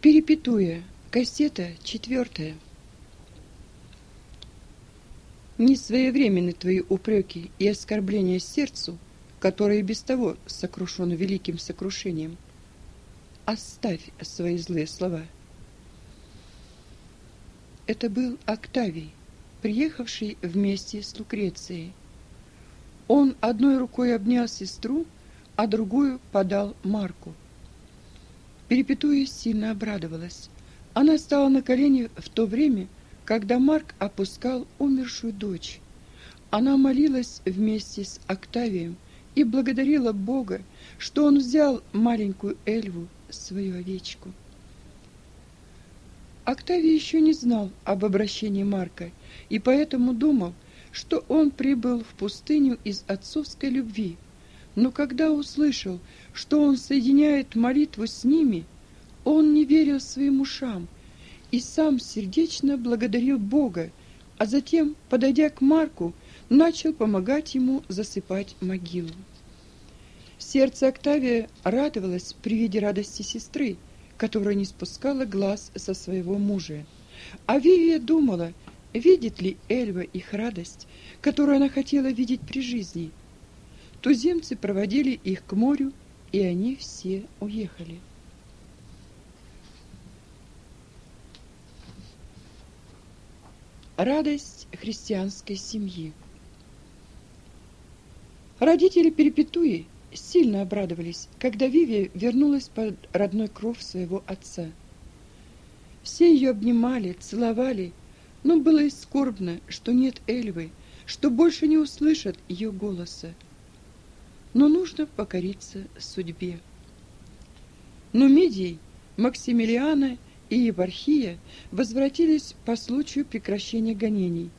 Перепетуя. Кассета четвертая. Несвоевременны твои упреки и оскорбления сердцу, которое без того сокрушено великим сокрушением. Оставь свои злые слова. Это был Октавий, приехавший вместе с Лукрецией. Он одной рукой обнял сестру, а другую подал Марку. Перепетуя сильно обрадовалась. Она стала на колени в то время, когда Марк опускал умершую дочь. Она молилась вместе с Октавием и благодарила Бога, что он взял маленькую Эльву, свою овечку. Октавий еще не знал об обращении Марка и поэтому думал, что он прибыл в пустыню из отцовской любви. Но когда услышал, что он соединяет молитву с ними, он не верил своим ушам и сам сердечно благодарил Бога, а затем, подойдя к Марку, начал помогать ему засыпать могилу. Сердце Октавия радовалось при виде радости сестры, которая не спускала глаз со своего мужа. А Вивия думала, видит ли Эльва их радость, которую она хотела видеть при жизни. Туземцы проводили их к морю, и они все уехали. Радость христианской семьи. Родители Перепетуи сильно обрадовались, когда Вивия вернулась под родной кров своего отца. Все ее обнимали, целовали, но было и скорбно, что нет Эльвы, что больше не услышат ее голоса. Но нужно покориться судьбе. Но Медий, Максимилиана и епархия возвратились по случаю прекращения гонений.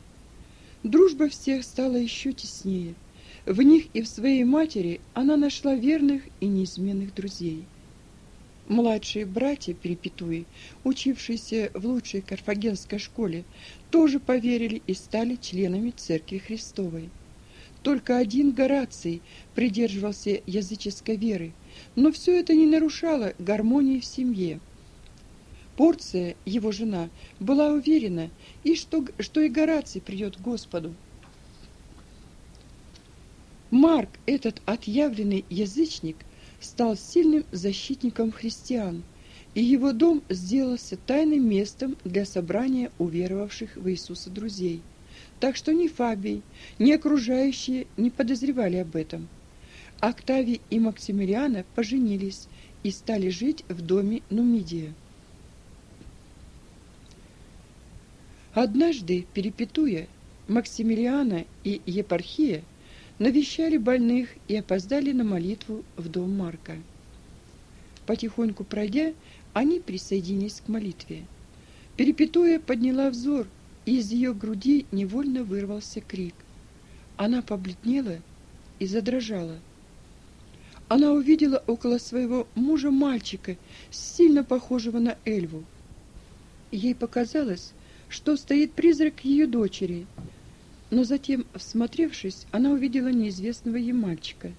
Дружба всех стала еще теснее – в них и в своей матери она нашла верных и неизменных друзей. Младшие братья Перепетуи, учившиеся в лучшей карфагенской школе, тоже поверили и стали членами Церкви Христовой. Только один Гораций придерживался языческой веры, но все это не нарушало гармонии в семье. Порция, его жена, была уверена, и что, что и Гораций придет к Господу. Марк, этот отъявленный язычник, стал сильным защитником христиан, и его дом сделался тайным местом для собрания уверовавших в Иисуса друзей. Так что ни Фабий, ни окружающие не подозревали об этом. Октавий и Максимилиана поженились и стали жить в доме Нумидия. Однажды, перепетуя, Максимилиана и Епархия навещали больных и опоздали на молитву в дом Марка. Потихоньку пройдя, они присоединились к молитве. Перепетуя подняла взор, из ее груди невольно вырвался крик. Она побледнела и задрожала. Она увидела около своего мужа мальчика, сильно похожего на Эльву. Ей показалось, что стоит призрак ее дочери, но затем, всмотревшись, она увидела неизвестного ей мальчика.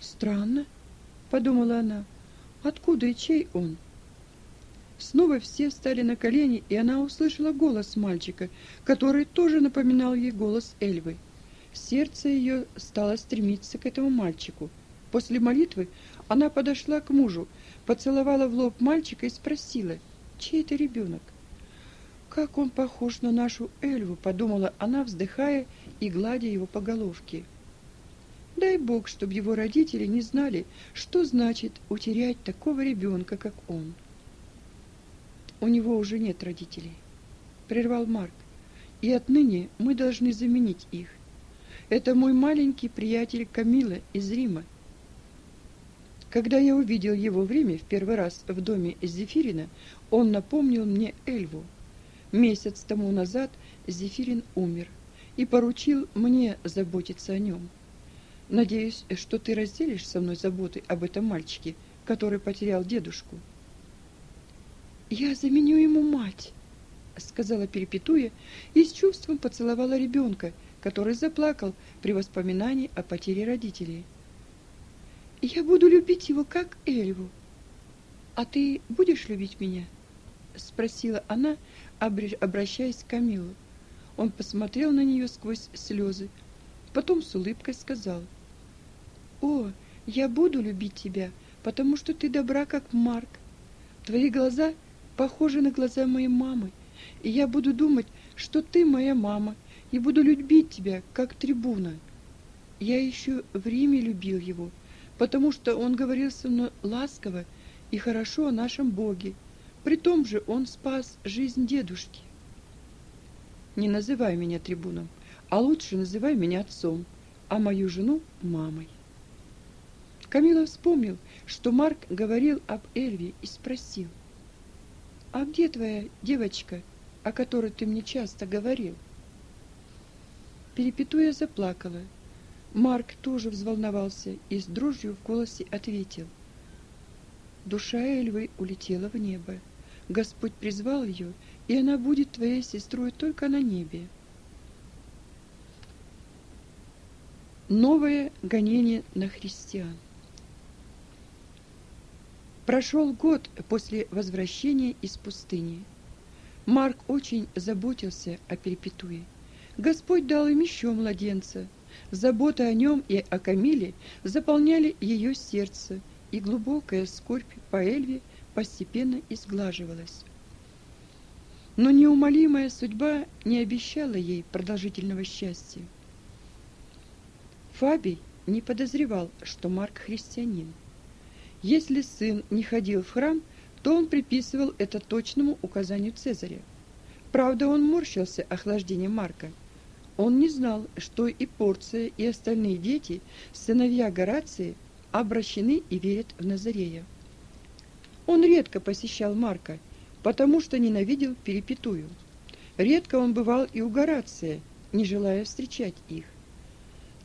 «Странно», — подумала она, — «откуда и чей он?» Снова все встали на колени, и она услышала голос мальчика, который тоже напоминал ей голос Эльвы. Сердце ее стало стремиться к этому мальчику. После молитвы она подошла к мужу, поцеловала в лоб мальчика и спросила, чей это ребенок. «Как он похож на нашу Эльву!» — подумала она, вздыхая и гладя его по головке. Дай Бог, чтобы его родители не знали, что значит утерять такого ребенка, как он. У него уже нет родителей, прервал Марк. И отныне мы должны заменить их. Это мой маленький приятель Камила из Рима. Когда я увидел его время в первый раз в доме Зефирина, он напомнил мне Эльву. Месяц тому назад Зефирин умер и поручил мне заботиться о нем. Надеюсь, что ты разделишь со мной заботы об этом мальчике, который потерял дедушку. Я заменю ему мать, сказала Перепетуя и с чувством поцеловала ребенка, который заплакал при воспоминании о потере родителей. Я буду любить его как Эльву. «А ты будешь любить меня?» — спросила она, обращаясь к Камилу. Он посмотрел на нее сквозь слезы, потом с улыбкой сказал. «О, я буду любить тебя, потому что ты добра, как Марк. Твои глаза похожи на глаза моей мамы, и я буду думать, что ты моя мама, и буду любить тебя, как трибуна. Я еще в Риме любил его, потому что он говорил со мной ласково и хорошо о нашем Боге. При том же он спас жизнь дедушки. Не называй меня трибуном, а лучше называй меня отцом, а мою жену – мамой. Камила вспомнил, что Марк говорил об Эльве и спросил. «А где твоя девочка, о которой ты мне часто говорил?» Перепетуя заплакала. Марк тоже взволновался и с дрожью в голосе ответил. «Душа Эльвы улетела в небо. Господь призвал ее, и она будет твоей сестрой только на небе». Новое гонение на христиан. Прошел год после возвращения из пустыни. Марк очень заботился о Перепетуе. Господь дал им еще младенца. Забота о нем и о Камиле заполняли ее сердце, и глубокая скорбь по Эльве постепенно изглаживалась. Но неумолимая судьба не обещала ей продолжительного счастья. Фабий не подозревал, что Марк христианин. Если сын не ходил в храм, то он приписывал это точному указанию Цезаря. Правда, он морщился охлаждением Марка. Он не знал, что и Порция, и остальные дети, сыновья Горации, обращены и верят в Назарея. Он редко посещал Марка, потому что ненавидел Перепетую. Редко он бывал и у Горация, не желая встречать их.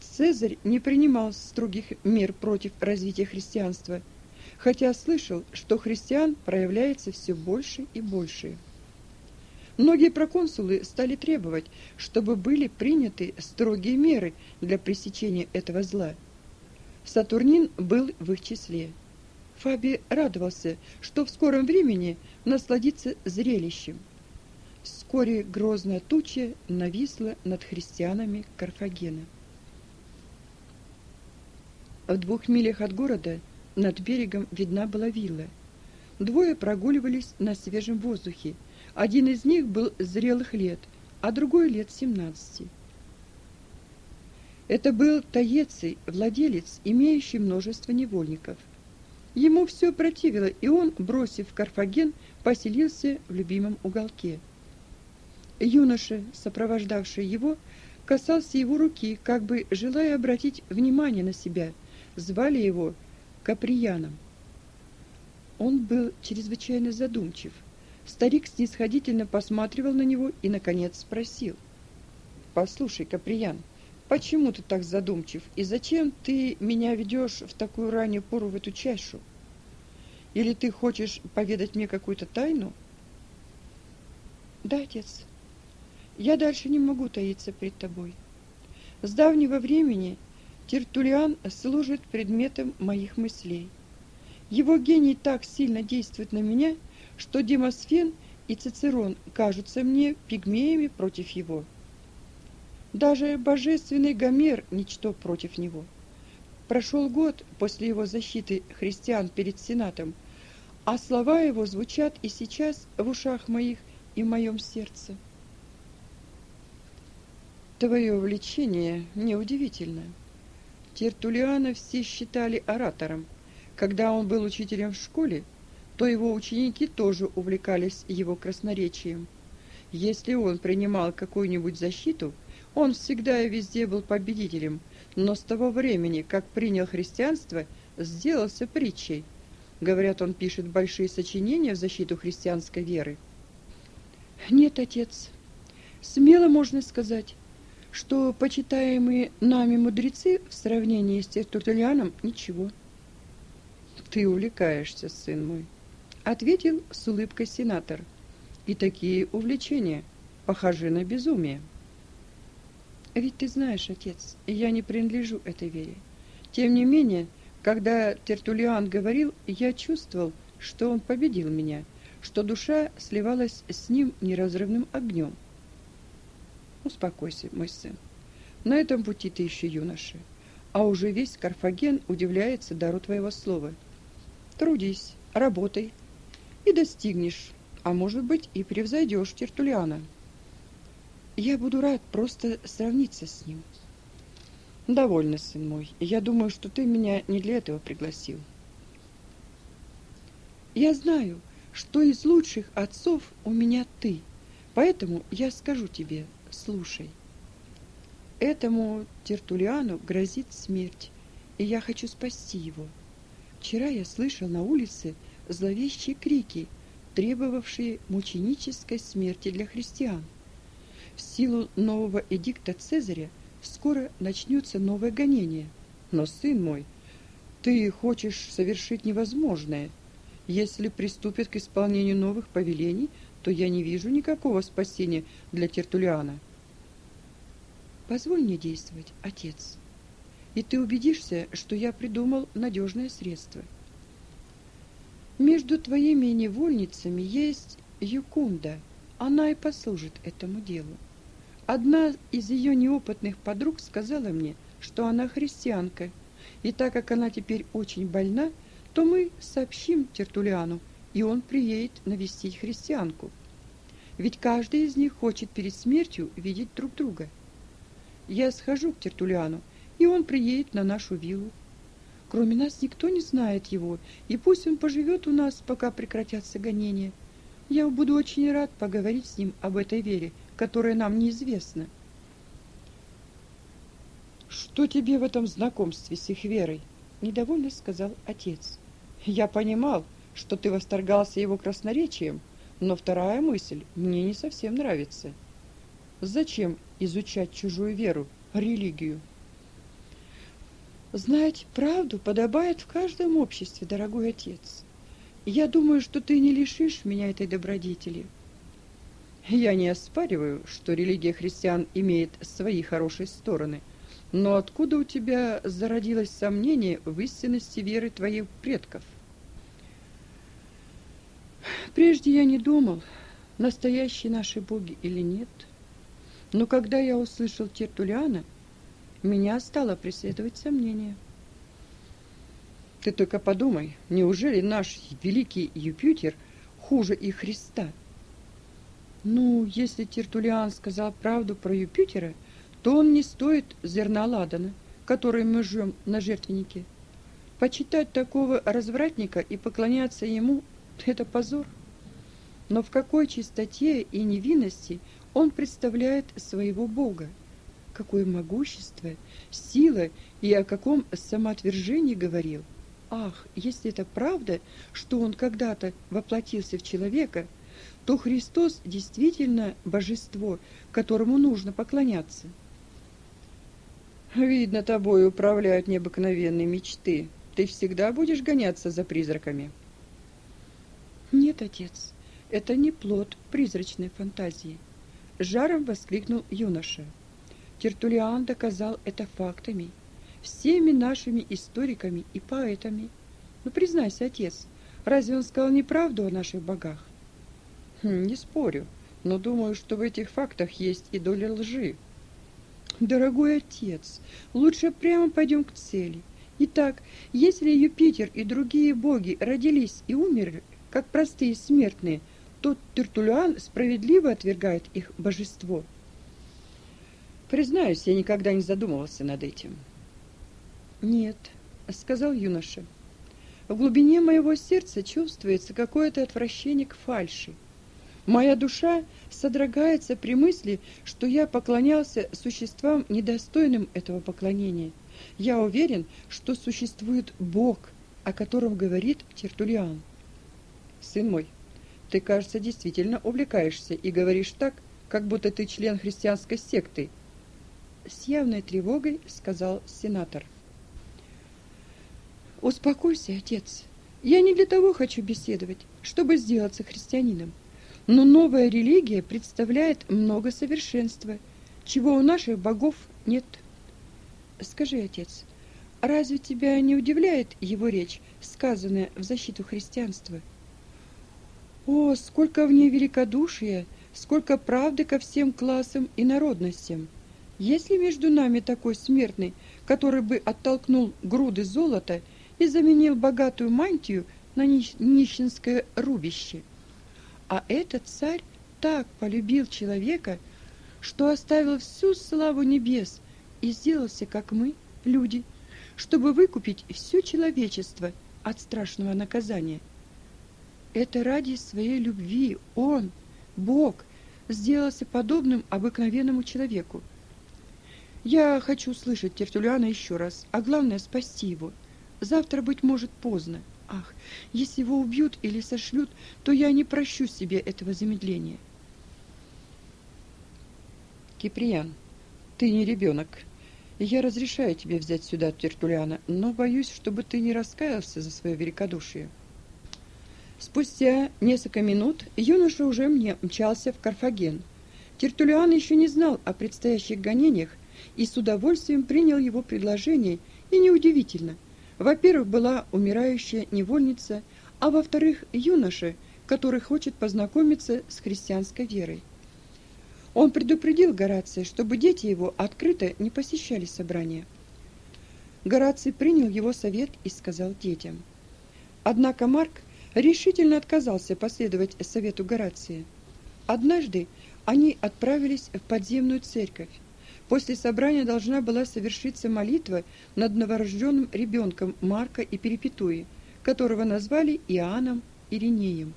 Цезарь не принимал строгих мер против развития христианства – хотя слышал, что христиан проявляется все больше и больше. Многие проконсулы стали требовать, чтобы были приняты строгие меры для пресечения этого зла. Сатурнин был в их числе. Фаби радовался, что в скором времени насладится зрелищем. Вскоре грозная туча нависла над христианами Карфагена. В двух милях от города – над берегом видна была вилла. Двое прогуливались на свежем воздухе. Один из них был зрелых лет, а другой лет семнадцати. Это был Таеций, владелец, имеющий множество невольников. Ему все противило, и он, бросив Карфаген, поселился в любимом уголке. Юноша, сопровождавший его, касался его руки, как бы желая обратить внимание на себя. Звали его Каприяном. Он был чрезвычайно задумчив. Старик снисходительно посматривал на него и, наконец, спросил. «Послушай, Каприян, почему ты так задумчив, и зачем ты меня ведешь в такую раннюю пору в эту чашу? Или ты хочешь поведать мне какую-то тайну?» «Да, отец, я дальше не могу таиться пред тобой. С давнего времени Тертулиан служит предметом моих мыслей. Его гений так сильно действует на меня, что Демосфен и Цицерон кажутся мне пигмеями против его. Даже божественный Гомер – ничто против него. Прошел год после его защиты христиан перед Сенатом, а слова его звучат и сейчас в ушах моих и в моем сердце. Твое увлечение неудивительно. Тертулиана все считали оратором. Когда он был учителем в школе, то его ученики тоже увлекались его красноречием. Если он принимал какую-нибудь защиту, он всегда и везде был победителем, но с того времени, как принял христианство, сделался притчей. Говорят, он пишет большие сочинения в защиту христианской веры. Нет, отец, смело можно сказать, что почитаемые нами мудрецы в сравнении с Тертулианом ничего. Ты увлекаешься, сын мой, ответил с улыбкой сенатор. И такие увлечения похожи на безумие. Ведь ты знаешь, отец, я не принадлежу этой вере. Тем не менее, когда Тертулиан говорил, я чувствовал, что он победил меня, что душа сливалась с ним неразрывным огнем. Успокойся, мой сын. На этом пути ты еще юноша, а уже весь Карфаген удивляется дару твоего слова. Трудись, работай и достигнешь, а может быть и превзойдешь Тертулиана. Я буду рад просто сравниться с ним. Довольно, сын мой. Я думаю, что ты меня не для этого пригласил. Я знаю, что из лучших отцов у меня ты, поэтому я скажу тебе, слушай. Этому Тертулиану грозит смерть, и я хочу спасти его. Вчера я слышал на улице зловещие крики, требовавшие мученической смерти для христиан. В силу нового эдикта Цезаря скоро начнется новое гонение. Но, сын мой, ты хочешь совершить невозможное. Если приступят к исполнению новых повелений, то я не вижу никакого спасения для Тертулиана. Позволь мне действовать, отец, и ты убедишься, что я придумал надежное средство. Между твоими невольницами есть Юкунда, она и послужит этому делу. Одна из ее неопытных подруг сказала мне, что она христианка, и так как она теперь очень больна, то мы сообщим Тертулиану, и он приедет навестить христианку. Ведь каждый из них хочет перед смертью видеть друг друга. Я схожу к Тертулиану, и он приедет на нашу виллу. Кроме нас никто не знает его, и пусть он поживет у нас, пока прекратятся гонения. Я буду очень рад поговорить с ним об этой вере, которое нам неизвестно. Что тебе в этом знакомстве с их верой? недовольно сказал отец. Я понимал, что ты восторгался его красноречием, но вторая мысль мне не совсем нравится. Зачем изучать чужую веру, религию? Знать правду подобает в каждом обществе, дорогой отец. Я думаю, что ты не лишишь меня этой добродетели. Я не оспариваю, что религия христиан имеет свои хорошие стороны, но откуда у тебя зародилось сомнение в истинности веры твоих предков? Прежде я не думал, настоящие наши боги или нет. Но когда я услышал Тертулиана, меня стало преследовать сомнение. Ты только подумай, неужели наш великий Юпитер хуже и Христа? Ну, если Тертулиан сказал правду про Юпитера, то он не стоит зерна ладана, который мы жжем на жертвеннике. Почитать такого развратника и поклоняться ему – это позор. Но в какой чистоте и невинности он представляет своего Бога? Какое могущество, сила и о каком самоотвержении говорил? Ах, если это правда, что он когда-то воплотился в человека – то Христос действительно божество, которому нужно поклоняться. Видно, тобой управляют необыкновенные мечты. Ты всегда будешь гоняться за призраками. Нет, отец, это не плод призрачной фантазии, жаром воскликнул юноша. Тертулиан доказал это фактами, всеми нашими историками и поэтами. Ну признайся, отец, разве он сказал неправду о наших богах? Хм, не спорю, но думаю, что в этих фактах есть и доля лжи. Дорогой отец, лучше прямо пойдем к цели. Итак, если Юпитер и другие боги родились и умерли, как простые смертные, то Тертулиан справедливо отвергает их божество. Признаюсь, я никогда не задумывался над этим. Нет, сказал юноша. В глубине моего сердца чувствуется какое-то отвращение к фальши. Моя душа содрогается при мысли, что я поклонялся существам, недостойным этого поклонения. Я уверен, что существует Бог, о котором говорит Тертулиан. Сын мой, ты, кажется, действительно увлекаешься и говоришь так, как будто ты член христианской секты. С явной тревогой сказал сенатор. Успокойся, отец. Я не для того хочу беседовать, чтобы сделаться христианином. Но новая религия представляет много совершенства, чего у наших богов нет. Скажи, отец, разве тебя не удивляет его речь, сказанная в защиту христианства? О, сколько в ней великодушия, сколько правды ко всем классам и народностям! Есть ли между нами такой смертный, который бы оттолкнул груды золота и заменил богатую мантию на нищенское рубище? А этот царь так полюбил человека, что оставил всю славу небес и сделался, как мы, люди, чтобы выкупить все человечество от страшного наказания. Это ради своей любви он, Бог, сделался подобным обыкновенному человеку. Я хочу слышать Тертулиана еще раз, а главное спасти его. Завтра, быть может, поздно. Ах, если его убьют или сошлют, то я не прощу себе этого замедления. Киприан, ты не ребенок. Я разрешаю тебе взять сюда Тертулиана, но боюсь, чтобы ты не раскаялся за свое великодушие. Спустя несколько минут юноша уже мне мчался в Карфаген. Тертулиан еще не знал о предстоящих гонениях и с удовольствием принял его предложение, и неудивительно. Во-первых, была умирающая невольница, а во-вторых, юноша, который хочет познакомиться с христианской верой. Он предупредил Горация, чтобы дети его открыто не посещали собрания. Гораций принял его совет и сказал детям. Однако Марк решительно отказался последовать совету Горация. Однажды они отправились в подземную церковь. После собрания должна была совершиться молитва над новорожденным ребенком Марка и Перепетуи, которого назвали Иоанном Иринеем.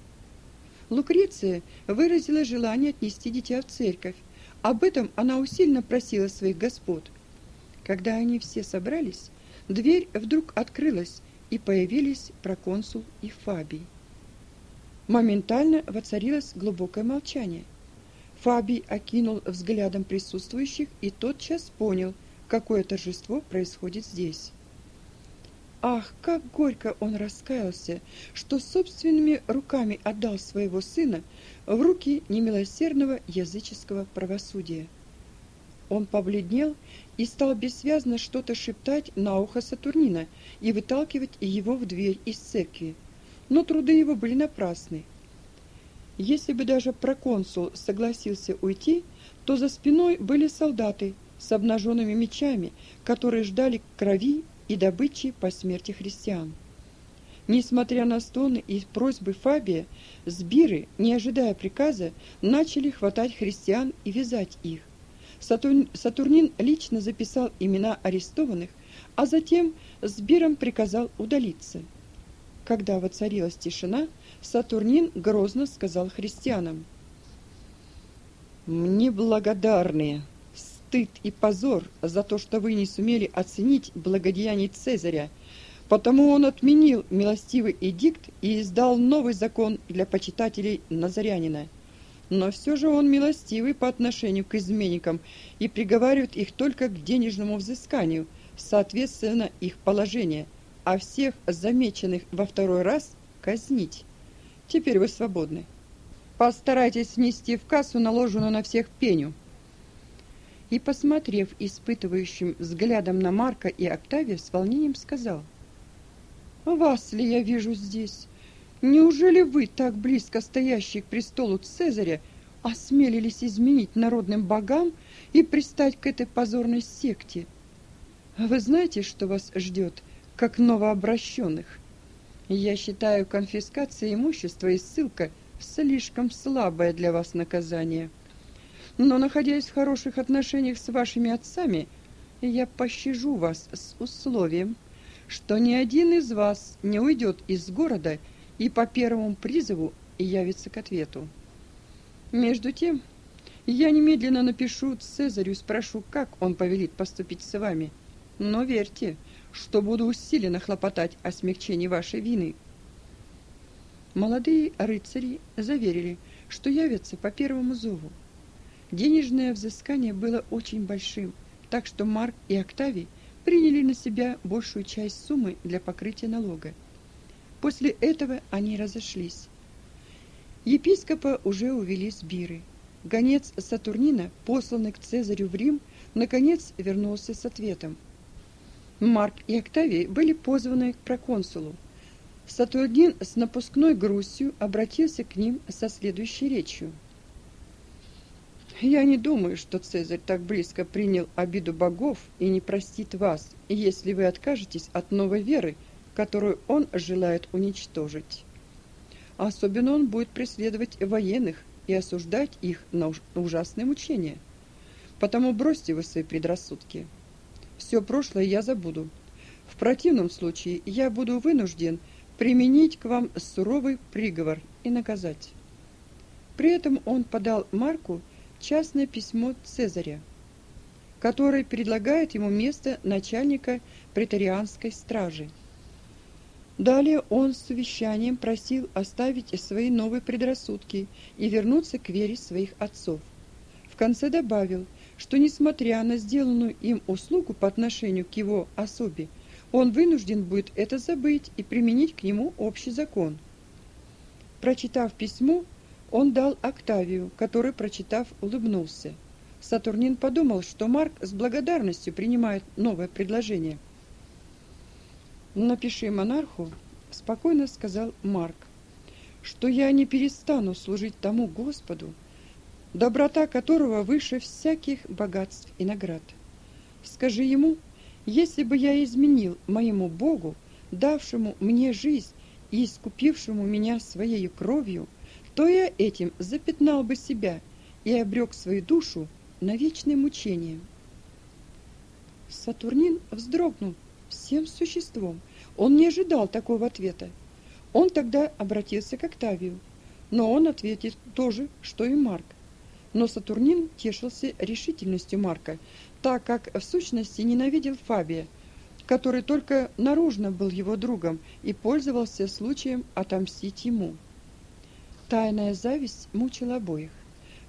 Лукреция выразила желание отнести дитя в церковь. Об этом она усиленно просила своих господ. Когда они все собрались, дверь вдруг открылась, и появились проконсул и Фабий. Моментально воцарилось глубокое молчание. Фабий окинул взглядом присутствующих и тотчас понял, какое торжество происходит здесь. Ах, как горько он раскаялся, что собственными руками отдал своего сына в руки немилосердного языческого правосудия. Он побледнел и стал бессвязно что-то шептать на ухо Сатурнина и выталкивать его в дверь из церкви. Но труды его были напрасны. Если бы даже проконсул согласился уйти, то за спиной были солдаты с обнаженными мечами, которые ждали крови и добычи по смерти христиан. Несмотря на стоны и просьбы Фабия, сбиры, не ожидая приказа, начали хватать христиан и вязать их. Сатурнин лично записал имена арестованных, а затем сбиром приказал удалиться. Когда воцарилась тишина, Сатурнин грозно сказал христианам. «Мне благодарные, стыд и позор за то, что вы не сумели оценить благодеяний Цезаря, потому он отменил милостивый эдикт и издал новый закон для почитателей Назарянина. Но все же он милостивый по отношению к изменникам и приговаривает их только к денежному взысканию, соответственно их положение, а всех замеченных во второй раз казнить. Теперь вы свободны. Постарайтесь внести в кассу наложенную на всех пеню и, посмотрев испытывающим взглядом на Марка и Октавия, с волнением сказал. «Вас ли я вижу здесь? Неужели вы, так близко стоящие к престолу Цезаря, осмелились изменить народным богам и пристать к этой позорной секте? Вы знаете, что вас ждет, как новообращенных? Я считаю конфискация имущества и ссылка слишком слабое для вас наказание». Но, находясь в хороших отношениях с вашими отцами, я пощажу вас с условием, что ни один из вас не уйдет из города по первому призыву явится к ответу. Между тем, я немедленно напишу Цезарю и спрошу, как он повелит поступить с вами. Но верьте, что буду усиленно хлопотать о смягчении вашей вины. Молодые рыцари заверили, что явятся по первому зову. Денежное взыскание было очень большим, так что Марк и Октавий приняли на себя большую часть суммы для покрытия налога. После этого они разошлись. Епископа уже увели с Биры. Гонец Сатурнина, посланный к Цезарю в Рим, наконец вернулся с ответом. Марк и Октавий были позваны к проконсулу. Сатурнин с напускной грустью обратился к ним со следующей речью. «Я не думаю, что Цезарь так близко принял обиду богов и не простит вас, если вы откажетесь от новой веры, которую он желает уничтожить. Особенно он будет преследовать военных и осуждать их на ужасные мучения. Потому бросьте вы свои предрассудки. Все прошлое я забуду. В противном случае я буду вынужден применить к вам суровый приговор и наказать. При этом он подал Марку частное письмо Цезаря, который предлагает ему место начальника преторианской стражи. Далее он с совещанием просил оставить свои новые предрассудки и вернуться к вере своих отцов. В конце добавил – что, несмотря на сделанную им услугу по отношению к его особе, он вынужден будет это забыть и применить к нему общий закон. Прочитав письмо, он дал Октавию, который, прочитав, улыбнулся. Сатурнин подумал, что Марк с благодарностью принимает новое предложение. «Напиши монарху», — спокойно сказал Марк, «что я не перестану служить тому Господу, доброта которого выше всяких богатств и наград. Скажи ему, если бы я изменил моему Богу, давшему мне жизнь и искупившему меня своей кровью, то я этим запятнал бы себя и обрек свою душу на вечное мучение. Сатурнин вздрогнул всем существом. Он не ожидал такого ответа. Он тогда обратился к Октавию, но он ответил то же, что и Марк. Но Сатурнин тешился решительностью Марка, так как в сущности ненавидел Фабия, который только наружно был его другом и пользовался случаем отомстить ему. Тайная зависть мучила обоих.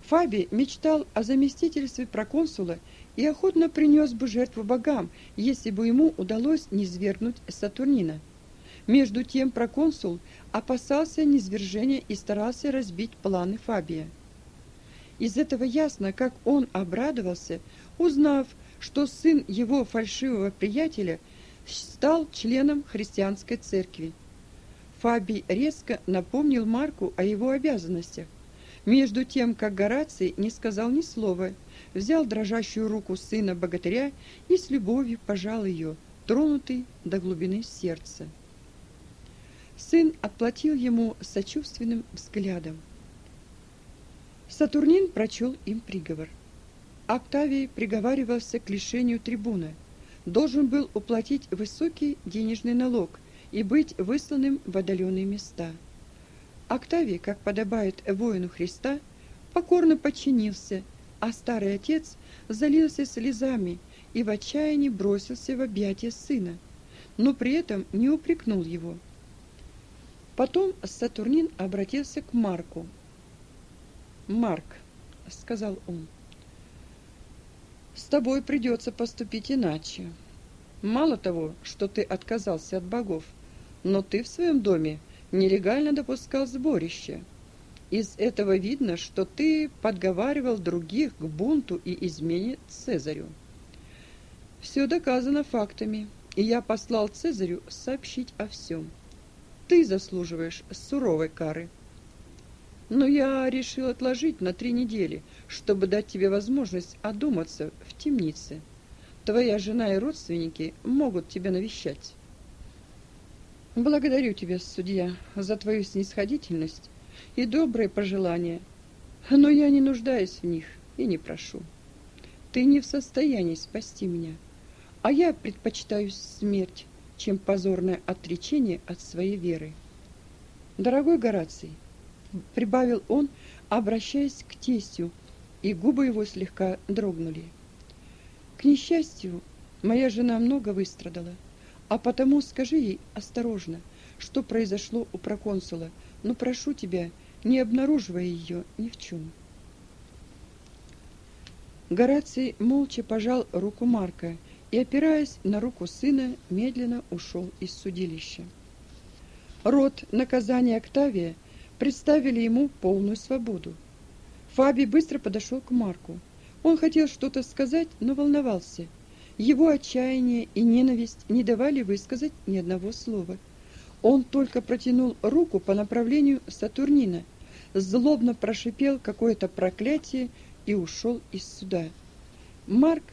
Фабий мечтал о заместительстве проконсула и охотно принес бы жертву богам, если бы ему удалось низвергнуть Сатурнина. Между тем проконсул опасался низвержения и старался разбить планы Фабия. Из этого ясно, как он обрадовался, узнав, что сын его фальшивого приятеля стал членом христианской церкви. Фабий резко напомнил Марку о его обязанностях. Между тем, как Гораций не сказал ни слова, взял дрожащую руку сына богатыря и с любовью пожал ее, тронутый до глубины сердца. Сын отплатил ему сочувственным взглядом. Сатурнин прочел им приговор. Октавий приговаривался к лишению трибуны, должен был уплатить высокий денежный налог и быть высланным в отдаленные места. Октавий, как подобает воину Христа, покорно подчинился, а старый отец залился слезами и в отчаянии бросился в объятия сына, но при этом не упрекнул его. Потом Сатурнин обратился к Марку – Марк, сказал он, с тобой придется поступить иначе. Мало того, что ты отказался от богов, но ты в своем доме нелегально допускал сборище. Из этого видно, что ты подговаривал других к бунту и измене Цезарю. Все доказано фактами, и я послал Цезарю сообщить о всем. Ты заслуживаешь суровой кары. Но я решил отложить на три недели, чтобы дать тебе возможность одуматься в темнице. Твоя жена и родственники могут тебя навещать. Благодарю тебя, судья, за твою снисходительность и добрые пожелания, но я не нуждаюсь в них и не прошу. Ты не в состоянии спасти меня, а я предпочитаю смерть, чем позорное отречение от своей веры. Дорогой Гораций, прибавил он, обращаясь к тестю, и губы его слегка дрогнули. К несчастью, моя жена много выстрадала, а потому скажи ей осторожно, что произошло у проконсула, но прошу тебя, не обнаруживая ее ни в чем. Гораций молча пожал руку Марка и, опираясь на руку сына, медленно ушел из судилища. Род наказания Октавия – представили ему полную свободу. Фаби быстро подошел к Марку. Он хотел что-то сказать, но волновался. Его отчаяние и ненависть не давали высказать ни одного слова. Он только протянул руку по направлению Сатурнина, злобно прошипел какое-то проклятие и ушел из суда. Марк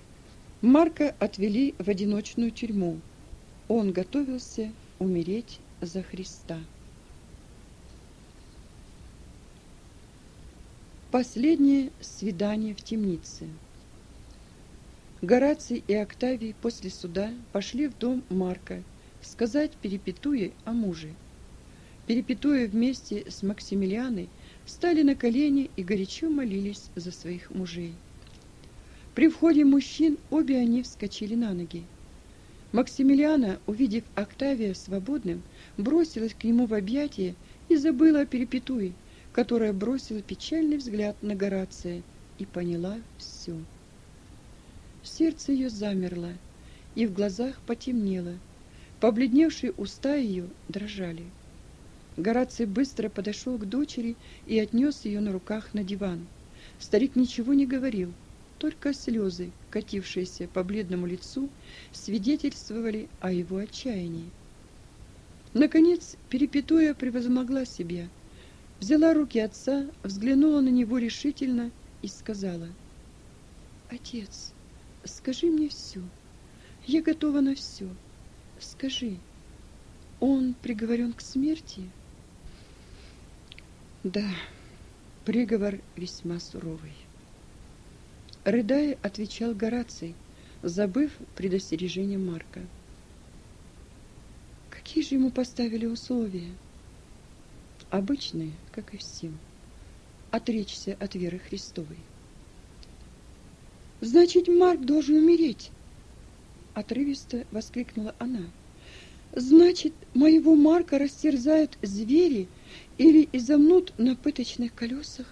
Марка отвели в одиночную тюрьму. Он готовился умереть за Христа. Последнее свидание в темнице. Гораций и Октавий после суда пошли в дом Марка сказать Перепетуе о муже. Перепетуя вместе с Максимилианой стали на колени и горячо молились за своих мужей. При входе мужчин обе они вскочили на ноги. Максимилиана, увидев Октавия свободным, бросилась к нему в объятия и забыла о Перепетуе, которая бросила печальный взгляд на Горация и поняла все. Сердце ее замерло, и в глазах потемнело. Побледневшие уста ее дрожали. Гораций быстро подошел к дочери и отнес ее на руках на диван. Старик ничего не говорил, только слезы, катившиеся по бледному лицу, свидетельствовали о его отчаянии. Наконец, Перепетуя превозмогла себя, взяла руки отца, взглянула на него решительно и сказала, «Отец, скажи мне все. Я готова на все. Скажи, он приговорен к смерти? Да, приговор весьма суровый. Рыдая, отвечал Гораций, забыв предостережение Марка. Какие же ему поставили условия? Обычные, как и всем. Отречься от веры Христовой. Значит, Марк должен умереть. Отрывисто воскликнула она. Значит, моего Марка растерзают звери или изомнут на пыточных колесах?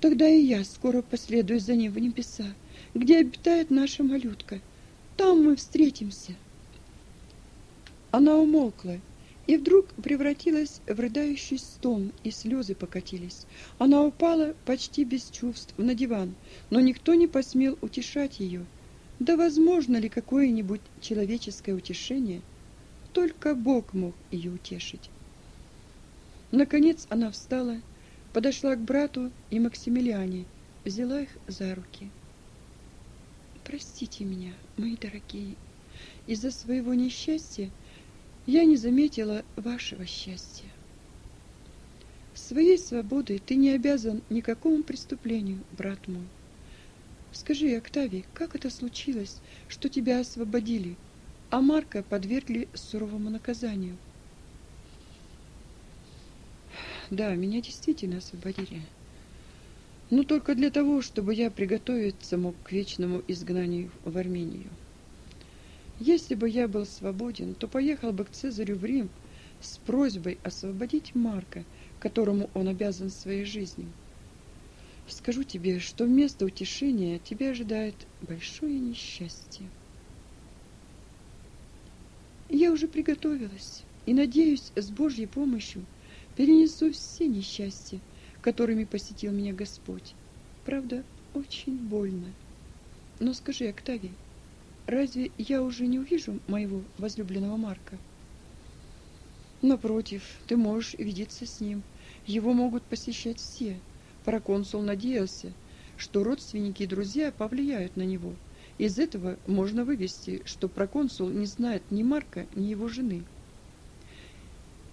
Тогда и я скоро последую за ним в небеса, где обитает наша малютка. Там мы встретимся. Она умолкла и вдруг превратилась в рыдающий стон, и слезы покатились. Она упала почти без чувств на диван, но никто не посмел утешать ее. Да возможно ли какое-нибудь человеческое утешение? Только Бог мог ее утешить. Наконец она встала, подошла к брату и Максимилиане, взяла их за руки. Простите меня, мои дорогие, из-за своего несчастья я не заметила вашего счастья. Своей свободой ты не обязан никакому преступлению, брат мой. Скажи, Октавий, как это случилось, что тебя освободили, а Марка подвергли суровому наказанию? Да, меня действительно освободили. Но только для того, чтобы я приготовиться мог к вечному изгнанию в Армению. Если бы я был свободен, то поехал бы к Цезарю в Рим с просьбой освободить Марка, которому он обязан своей жизнью. Скажу тебе, что вместо утешения тебя ожидает большое несчастье. Я уже приготовилась и надеюсь, с Божьей помощью перенесу все несчастья, которыми посетил меня Господь. Правда, очень больно. Но скажи, Октавий, Разве я уже не увижу моего возлюбленного Марка? Напротив, ты можешь видеться с ним. Его могут посещать все. Проконсул надеялся, что родственники и друзья повлияют на него. Из этого можно вывести, что проконсул не знает ни Марка, ни его жены.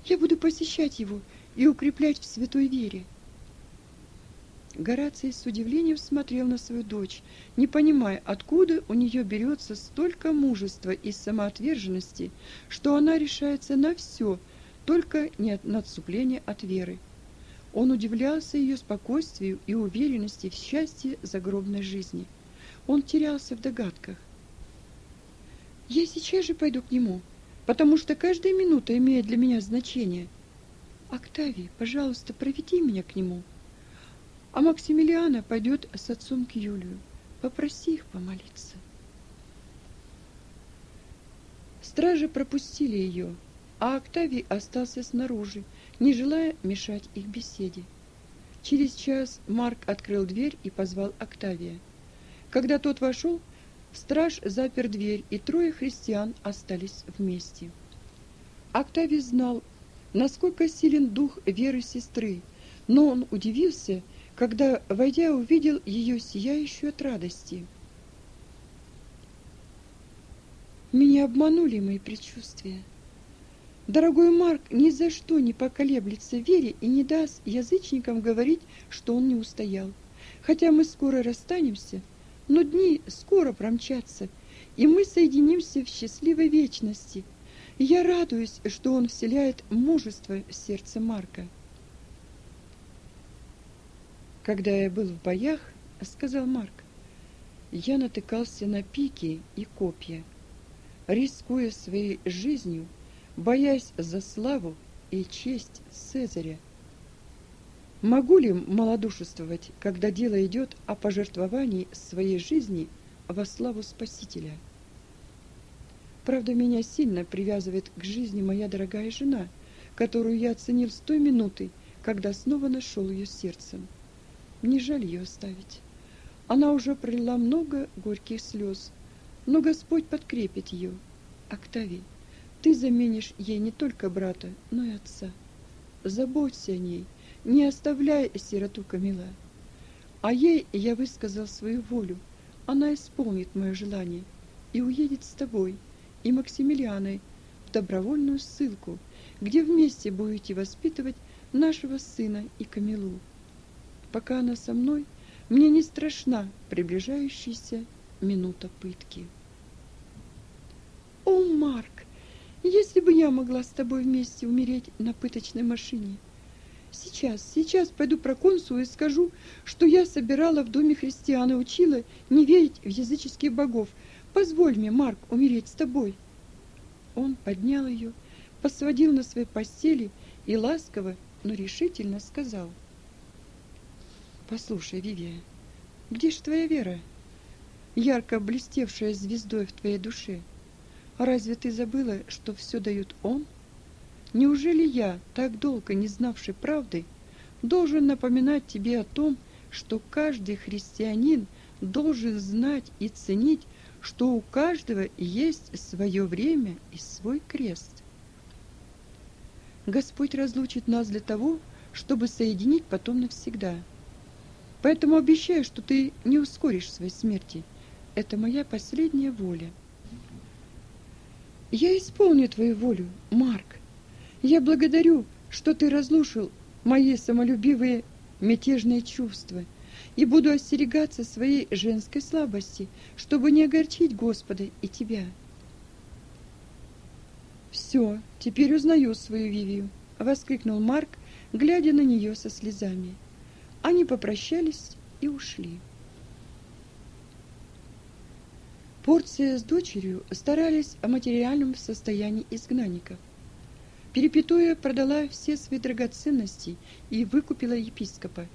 Я буду посещать его и укреплять в святой вере, Гораций с удивлением смотрел на свою дочь, не понимая, откуда у нее берется столько мужества и самоотверженности, что она решается на все, только не на отступление от веры. Он удивлялся ее спокойствию и уверенности в счастье загробной жизни. Он терялся в догадках. «Я сейчас же пойду к нему, потому что каждая минута имеет для меня значение. Октавий, пожалуйста, проведи меня к нему». А Максимилиана пойдет с отцом к Юлию. Попроси их помолиться. Стражи пропустили ее, а Октавий остался снаружи, не желая мешать их беседе. Через час Марк открыл дверь и позвал Октавия. Когда тот вошел, Страж запер дверь, и трое христиан остались вместе. Октавий знал, насколько силен дух веры сестры, но он удивился, когда, войдя, увидел ее сияющую от радости. Меня обманули мои предчувствия. Дорогой Марк ни за что не поколеблется в вере и не даст язычникам говорить, что он не устоял. Хотя мы скоро расстанемся, но дни скоро промчатся, и мы соединимся в счастливой вечности. Я радуюсь, что он вселяет мужество в сердце Марка. Когда я был в боях, сказал Марк, я натыкался на пики и копья. Рискуя своей жизнью, боясь за славу и честь Цезаря. Могу ли малодушествовать, когда дело идет о пожертвовании своей жизни во славу Спасителя? Правда, меня сильно привязывает к жизни моя дорогая жена, которую я оценил с той минуты, когда снова нашел ее сердцем. Не жаль ее оставить. Она уже пролила много горьких слез, но Господь подкрепит ее. Октавий, ты заменишь ей не только брата, но и отца. Заботься о ней, не оставляй сироту Камила. А ей я высказал свою волю. Она исполнит мое желание и уедет с тобой и Максимилианой в добровольную ссылку, где вместе будете воспитывать нашего сына и Камилу. Пока она со мной, мне не страшна приближающаяся минута пытки. О, Марк, если бы я могла с тобой вместе умереть на пыточной машине. Сейчас, сейчас пойду про консула и скажу, что я собирала в доме христиан и учила не верить в языческих богов. Позволь мне, Марк, умереть с тобой. Он поднял ее, посводил на своей постели и ласково, но решительно сказал. Послушай, Вивия, где же твоя вера? Ярко блестевшая звездой в твоей душе. Разве ты забыла, что все дает Он? Неужели я, так долго не знавший правды, должен напоминать тебе о том, что каждый христианин должен знать и ценить, что у каждого есть свое время и свой крест. Господь разлучит нас для того, чтобы соединить потом навсегда. Поэтому обещаю, что ты не ускоришь своей смерти. Это моя последняя воля. Я исполню твою волю, Марк. Я благодарю, что ты разрушил мои самолюбивые мятежные чувства и буду остерегаться своей женской слабости, чтобы не огорчить Господа и тебя. Все, теперь узнаю свою Вивию, воскликнул Марк, глядя на нее со слезами. Они попрощались и ушли. Порция с дочерью старались о материальном состоянии изгнанников. Перепетуя продала все свои драгоценности и выкупила епископа.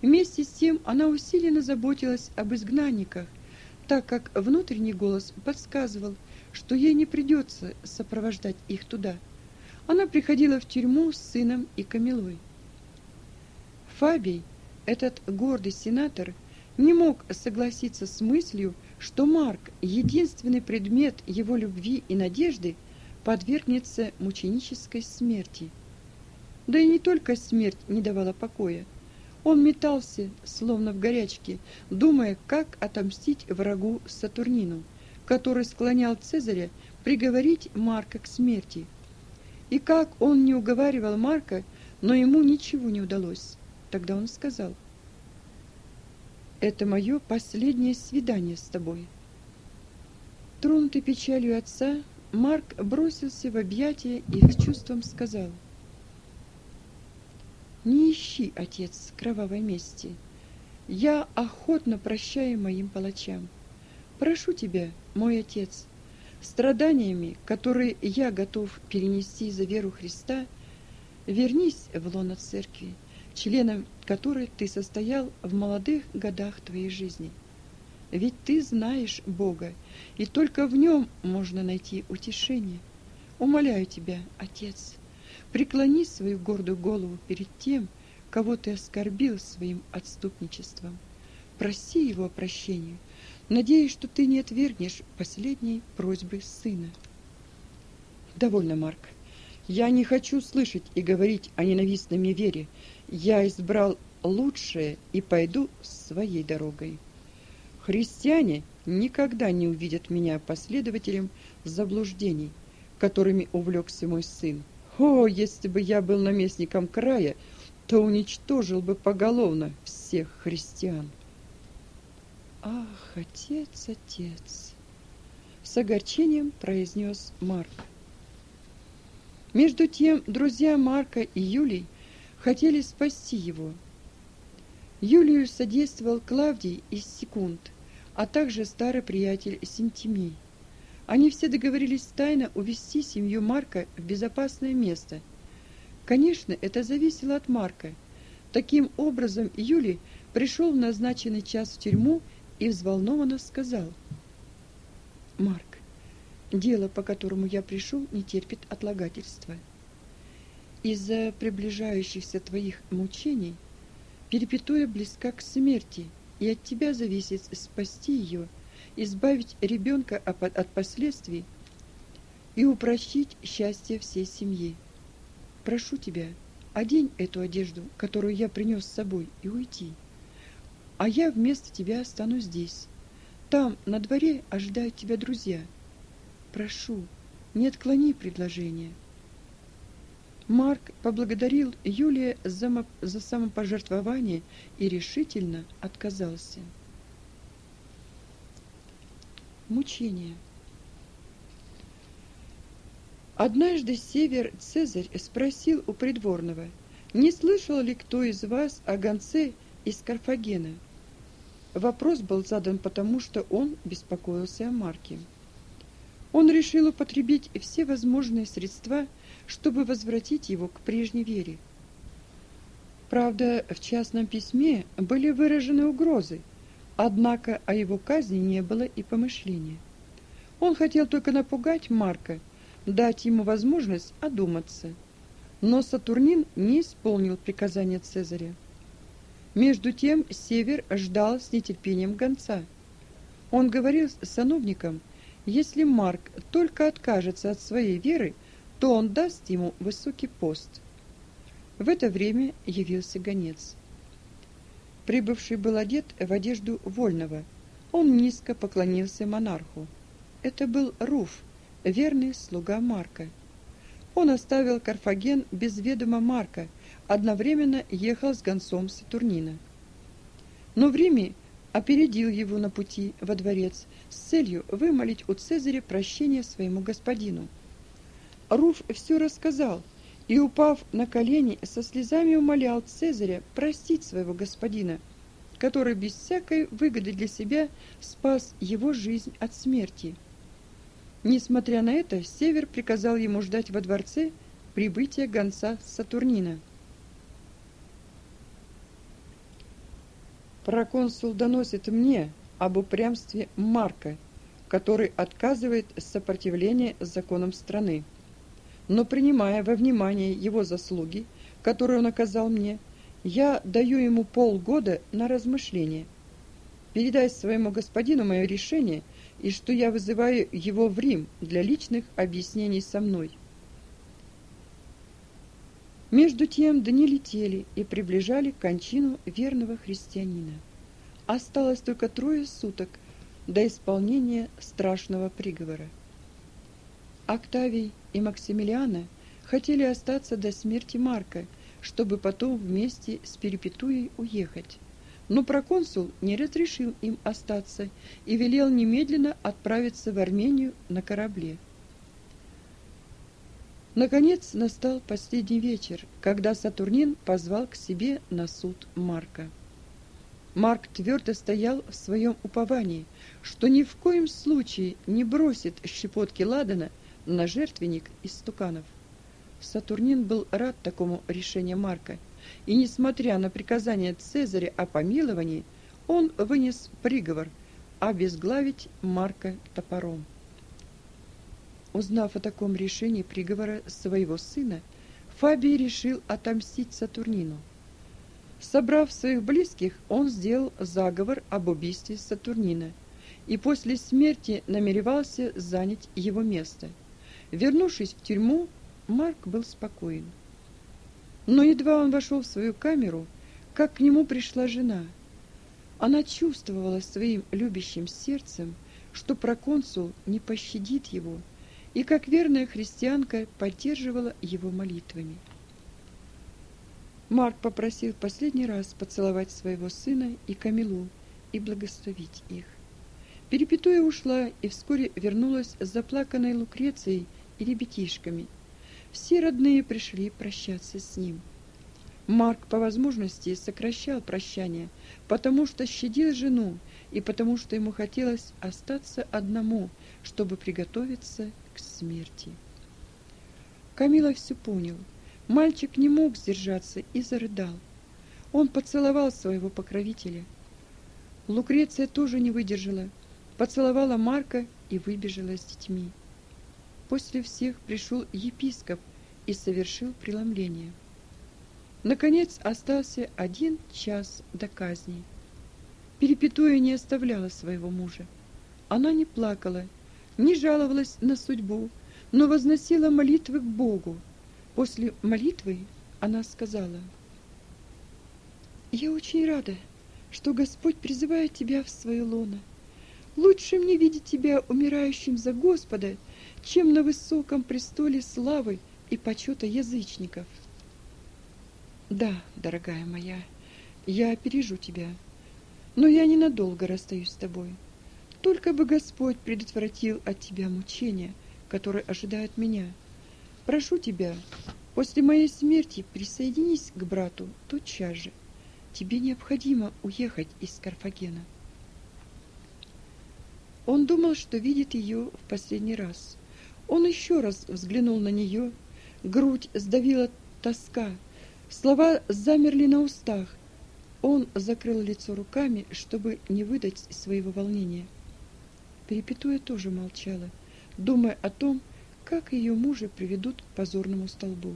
Вместе с тем она усиленно заботилась об изгнанниках, так как внутренний голос подсказывал, что ей не придется сопровождать их туда. Она приходила в тюрьму с сыном и Камилой. Фабий, этот гордый сенатор, не мог согласиться с мыслью, что Марк, единственный предмет его любви и надежды, подвергнется мученической смерти. Да и не только смерть не давала покоя. Он метался, словно в горячке, думая, как отомстить врагу Сатурнину, который склонял Цезаря приговорить Марка к смерти. И как он не уговаривал Марка, но ему ничего не удалось. Тогда он сказал, это мое последнее свидание с тобой. Тронутый печалью отца, Марк бросился в объятия и с чувством сказал: "Не ищи, отец, кровавой мести. Я охотно прощаю моим палачам. Прошу тебя, мой отец, страданиями, которые я готов перенести за веру Христа, вернись в лоно церкви членом которой ты состоял в молодых годах твоей жизни. Ведь ты знаешь Бога, и только в нем можно найти утешение. Умоляю тебя, Отец, преклони свою гордую голову перед тем, кого ты оскорбил своим отступничеством. Проси его прощения, Надеюсь, что ты не отвергнешь последней просьбы сына. Довольно, Марк. Я не хочу слышать и говорить о ненавистной мне вере. Я избрал лучшее и пойду своей дорогой. Христиане никогда не увидят меня последователем заблуждений, которыми увлекся мой сын. О, если бы я был наместником края, то уничтожил бы поголовно всех христиан. Ах, отец, отец, с огорчением произнес Марк. Между тем, друзья Марка и Юлий хотели спасти его. Юлию содействовал Клавдий из Секунд, а также старый приятель Сентимей. Они все договорились тайно увести семью Марка в безопасное место. Конечно, это зависело от Марка. Таким образом, Юлий пришел в назначенный час в тюрьму и взволнованно сказал. «Марк, дело, по которому я пришел, не терпит отлагательства. Из-за приближающихся твоих мучений Перепетуя близка к смерти, и от тебя зависит спасти ее, избавить ребенка от последствий и упрочить счастье всей семьи. Прошу тебя, одень эту одежду, которую я принес с собой, и уйти а я вместо тебя останусь здесь. Там, на дворе, ожидают тебя друзья. Прошу, не отклони предложение. Марк поблагодарил Юлия за, за самопожертвование и решительно отказался. Мучение. Однажды Север Цезарь спросил у придворного, не слышал ли кто из вас о гонце из Карфагена, Вопрос был задан потому, что он беспокоился о Марке. Он решил употребить все возможные средства, чтобы возвратить его к прежней вере. Правда, в частном письме были выражены угрозы, однако о его казни не было и помышления. Он хотел только напугать Марка, дать ему возможность одуматься. Но Сатурнин не исполнил приказания Цезаря. Между тем Север ждал с нетерпением гонца. Он говорил с сановником, если Марк только откажется от своей веры, то он даст ему высокий пост. В это время явился гонец. Прибывший был одет в одежду вольного. Он низко поклонился монарху. Это был Руф, верный слуга Марка. Он оставил Карфаген без ведома Марка – одновременно ехал с гонцом Сатурнина. Но в Риме опередил его на пути во дворец с целью вымолить у Цезаря прощение своему господину. Руф все рассказал и, упав на колени, со слезами умолял Цезаря простить своего господина, который без всякой выгоды для себя спас его жизнь от смерти. Несмотря на это, Север приказал ему ждать во дворце прибытия гонца Сатурнина. Проконсул доносит мне об упрямстве Марка, который отказывает сопротивление законам страны. Но принимая во внимание его заслуги, которые он оказал мне, я даю ему полгода на размышление. Передай своему господину мое решение и что я вызываю его в Рим для личных объяснений со мной. Между тем дни летели и приближали кончину верного христианина. Осталось только трое суток до исполнения страшного приговора. Октавий и Максимилиана хотели остаться до смерти Марка, чтобы потом вместе с Перепетуей уехать. Но проконсул не разрешил им остаться и велел немедленно отправиться в Армению на корабле. Наконец настал последний вечер, когда Сатурнин позвал к себе на суд Марка. Марк твердо стоял в своем уповании, что ни в коем случае не бросит щепотки ладана на жертвенник из стуканов. Сатурнин был рад такому решению Марка, и, несмотря на приказание Цезаря о помиловании, он вынес приговор обезглавить Марка топором. Узнав о таком решении приговора своего сына, Фабий решил отомстить Сатурнину. Собрав своих близких, он сделал заговор об убийстве Сатурнина и после смерти намеревался занять его место. Вернувшись в тюрьму, Марк был спокоен. Но едва он вошел в свою камеру, как к нему пришла жена. Она чувствовала своим любящим сердцем, что проконсул не пощадит его, и как верная христианка поддерживала его молитвами. Марк попросил последний раз поцеловать своего сына и Камилу и благословить их. Перепетуя ушла и вскоре вернулась с заплаканной Лукрецией и ребятишками. Все родные пришли прощаться с ним. Марк по возможности сокращал прощание, потому что щадил жену и потому что ему хотелось остаться одному, чтобы приготовиться к смерти. Камила все понял – Мальчик не мог сдержаться и зарыдал. Он поцеловал своего покровителя. Лукреция тоже не выдержала, поцеловала Марка и выбежала с детьми. После всех пришел епископ и совершил преломление. Наконец остался один час до казни. Перепетуя не оставляла своего мужа. Она не плакала, не жаловалась на судьбу, но возносила молитвы к Богу, После молитвы она сказала, «Я очень рада, что Господь призывает тебя в свое лоно. Лучше мне видеть тебя умирающим за Господа, чем на высоком престоле славы и почета язычников». «Да, дорогая моя, я опережу тебя, но я ненадолго расстаюсь с тобой. Только бы Господь предотвратил от тебя мучения, которые ожидают меня». Прошу тебя, после моей смерти присоединись к брату тотчас же. Тебе необходимо уехать из Карфагена. Он думал, что видит ее в последний раз. Он еще раз взглянул на нее, грудь сдавила тоска, слова замерли на устах. Он закрыл лицо руками, чтобы не выдать своего волнения. Перепетуя тоже молчала, думая о том, как ее мужа приведут к позорному столбу.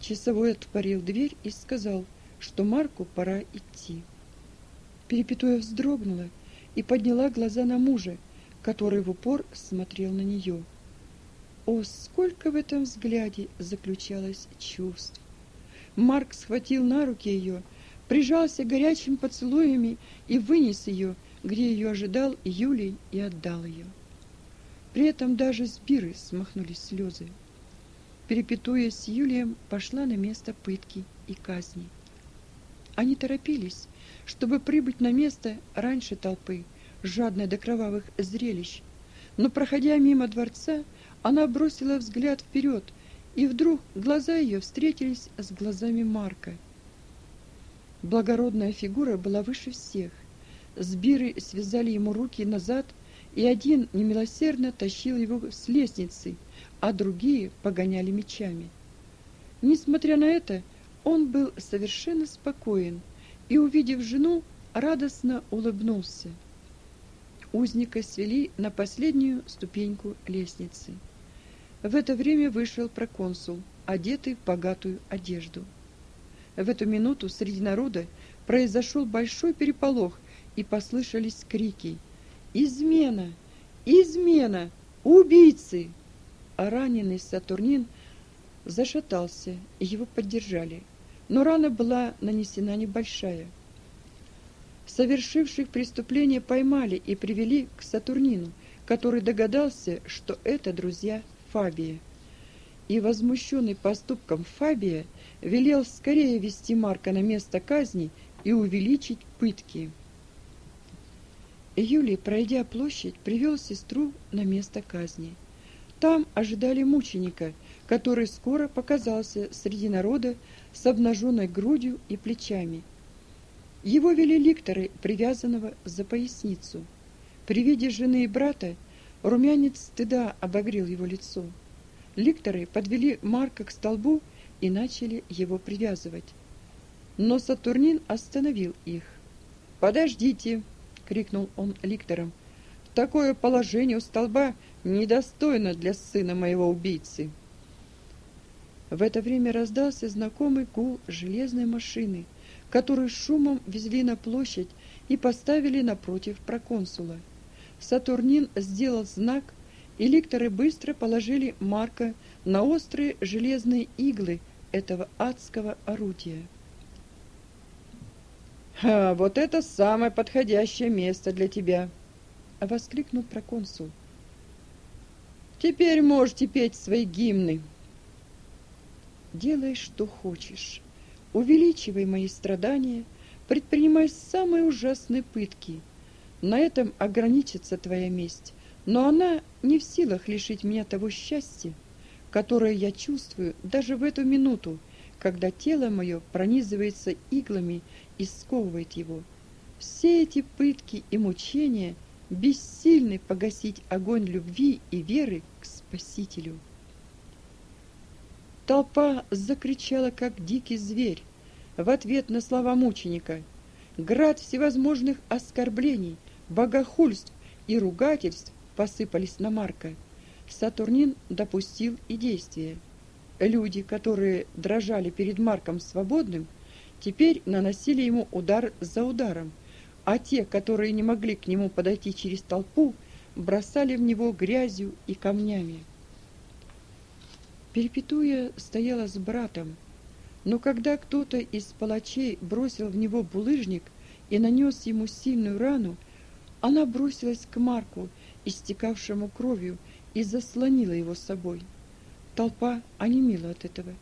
Часовой отворил дверь и сказал, что Марку пора идти. Перепетуя вздрогнула и подняла глаза на мужа, который в упор смотрел на нее. О, сколько в этом взгляде заключалось чувств! Марк схватил на руки ее, прижался горячими поцелуями и вынес ее, где ее ожидал Юлий, и отдал ее. При этом даже с Биры смахнули слезы. Перепетуя с Юлием, пошла на место пытки и казни. Они торопились, чтобы прибыть на место раньше толпы, жадной до кровавых зрелищ. Но, проходя мимо дворца, она бросила взгляд вперед, и вдруг глаза ее встретились с глазами Марка. Благородная фигура была выше всех. Сбиры связали ему руки назад и один немилосердно тащил его с лестницы, а другие погоняли мечами. Несмотря на это, он был совершенно спокоен и, увидев жену, радостно улыбнулся. Узника свели на последнюю ступеньку лестницы. В это время вышел проконсул, одетый в богатую одежду. В эту минуту среди народа произошел большой переполох, и послышались крики – Измена! Измена! Убийцы! А раненый Сатурнин зашатался, и его поддержали. Но рана была нанесена небольшая. Совершивших преступление поймали и привели к Сатурнину, который догадался, что это друзья Фабия. И, возмущенный поступком Фабия, велел скорее вести Марка на место казни и увеличить пытки. Юлий, пройдя площадь, привел сестру на место казни. Там ожидали мученика, который скоро показался среди народа с обнаженной грудью и плечами. Его вели ликторы, привязанного за поясницу. При виде жены и брата румянец стыда обогрел его лицо. Ликторы подвели Марка к столбу и начали его привязывать. Но Сатурнин остановил их. «Подождите!» крикнул он ликтором. Такое положение у столба недостойно для сына моего убийцы. В это время раздался знакомый гул железной машины, которую шумом везли на площадь и поставили напротив проконсула. Сатурнин сделал знак, и ликторы быстро положили Марка на острые железные иглы этого адского орудия. «Ха, вот это самое подходящее место для тебя!» — воскликнул проконсул. «Теперь можете петь свои гимны!» «Делай, что хочешь, увеличивай мои страдания, предпринимай самые ужасные пытки. На этом ограничится твоя месть, но она не в силах лишить меня того счастья, которое я чувствую даже в эту минуту, когда тело мое пронизывается иглами и сковывает его. Все эти пытки и мучения бессильны погасить огонь любви и веры к Спасителю. Толпа закричала, как дикий зверь, в ответ на слова мученика. Град всевозможных оскорблений, богохульств и ругательств посыпались на Марка. Сатурнин допустил и действие. Люди, которые дрожали перед Марком свободным, теперь наносили ему удар за ударом, а те, которые не могли к нему подойти через толпу, бросали в него грязью и камнями. Перепетуя стояла с братом, но когда кто-то из палачей бросил в него булыжник и нанес ему сильную рану, она бросилась к Марку, истекавшему кровью, и заслонила его собой. Толпа онемела от этого.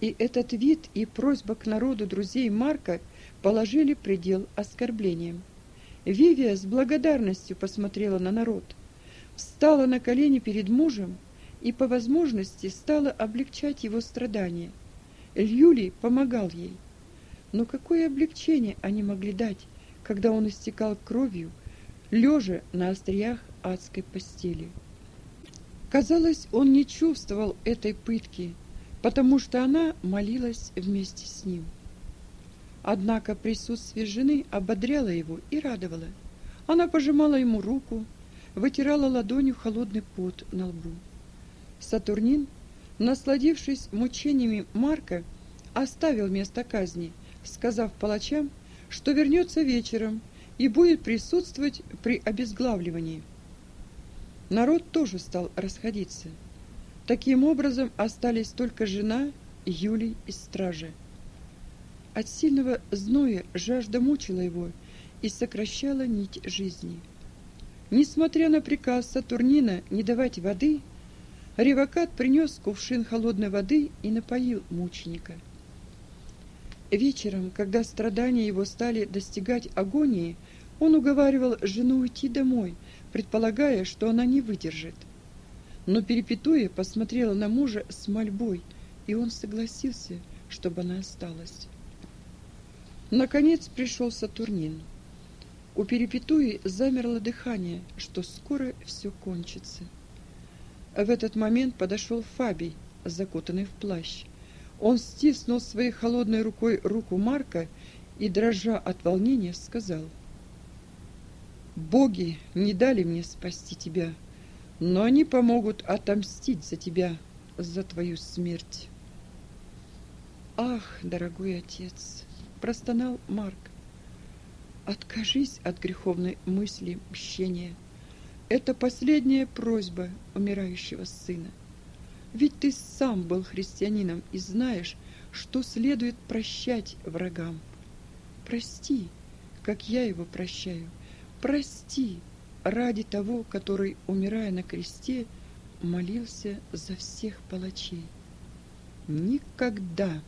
И этот вид и просьба к народу друзей Марка положили предел оскорблениям. Вивия с благодарностью посмотрела на народ, встала на колени перед мужем и по возможности стала облегчать его страдания. Юлий помогал ей. Но какое облегчение они могли дать, когда он истекал кровью, лежа на остриях адской постели? Казалось, он не чувствовал этой пытки, потому что она молилась вместе с ним. Однако присутствие жены ободряло его и радовало. Она пожимала ему руку, вытирала ладонью холодный пот на лбу. Сатурнин, насладившись мучениями Марка, оставил место казни, сказав палачам, что вернется вечером и будет присутствовать при обезглавливании. Народ тоже стал расходиться. Таким образом остались только жена, Юлий и стражи. От сильного зноя жажда мучила его и сокращала нить жизни. Несмотря на приказ Сатурнина не давать воды, Ревокат принес кувшин холодной воды и напоил мученика. Вечером, когда страдания его стали достигать агонии, он уговаривал жену уйти домой, предполагая, что она не выдержит. Но Перепетуя посмотрела на мужа с мольбой, и он согласился, чтобы она осталась. Наконец пришел Сатурнин. У Перепетуи замерло дыхание, что скоро все кончится. В этот момент подошел Фабий, закутанный в плащ. Он стиснул своей холодной рукой руку Марка и, дрожа от волнения, сказал, «Боги не дали мне спасти тебя, но они помогут отомстить за тебя, за твою смерть». «Ах, дорогой отец!» – простонал Марк. «Откажись от греховной мысли мщения». Это последняя просьба умирающего сына. Ведь ты сам был христианином и знаешь, что следует прощать врагам. Прости, как я его прощаю. Прости ради того, который, умирая на кресте, молился за всех палачей. Никогда,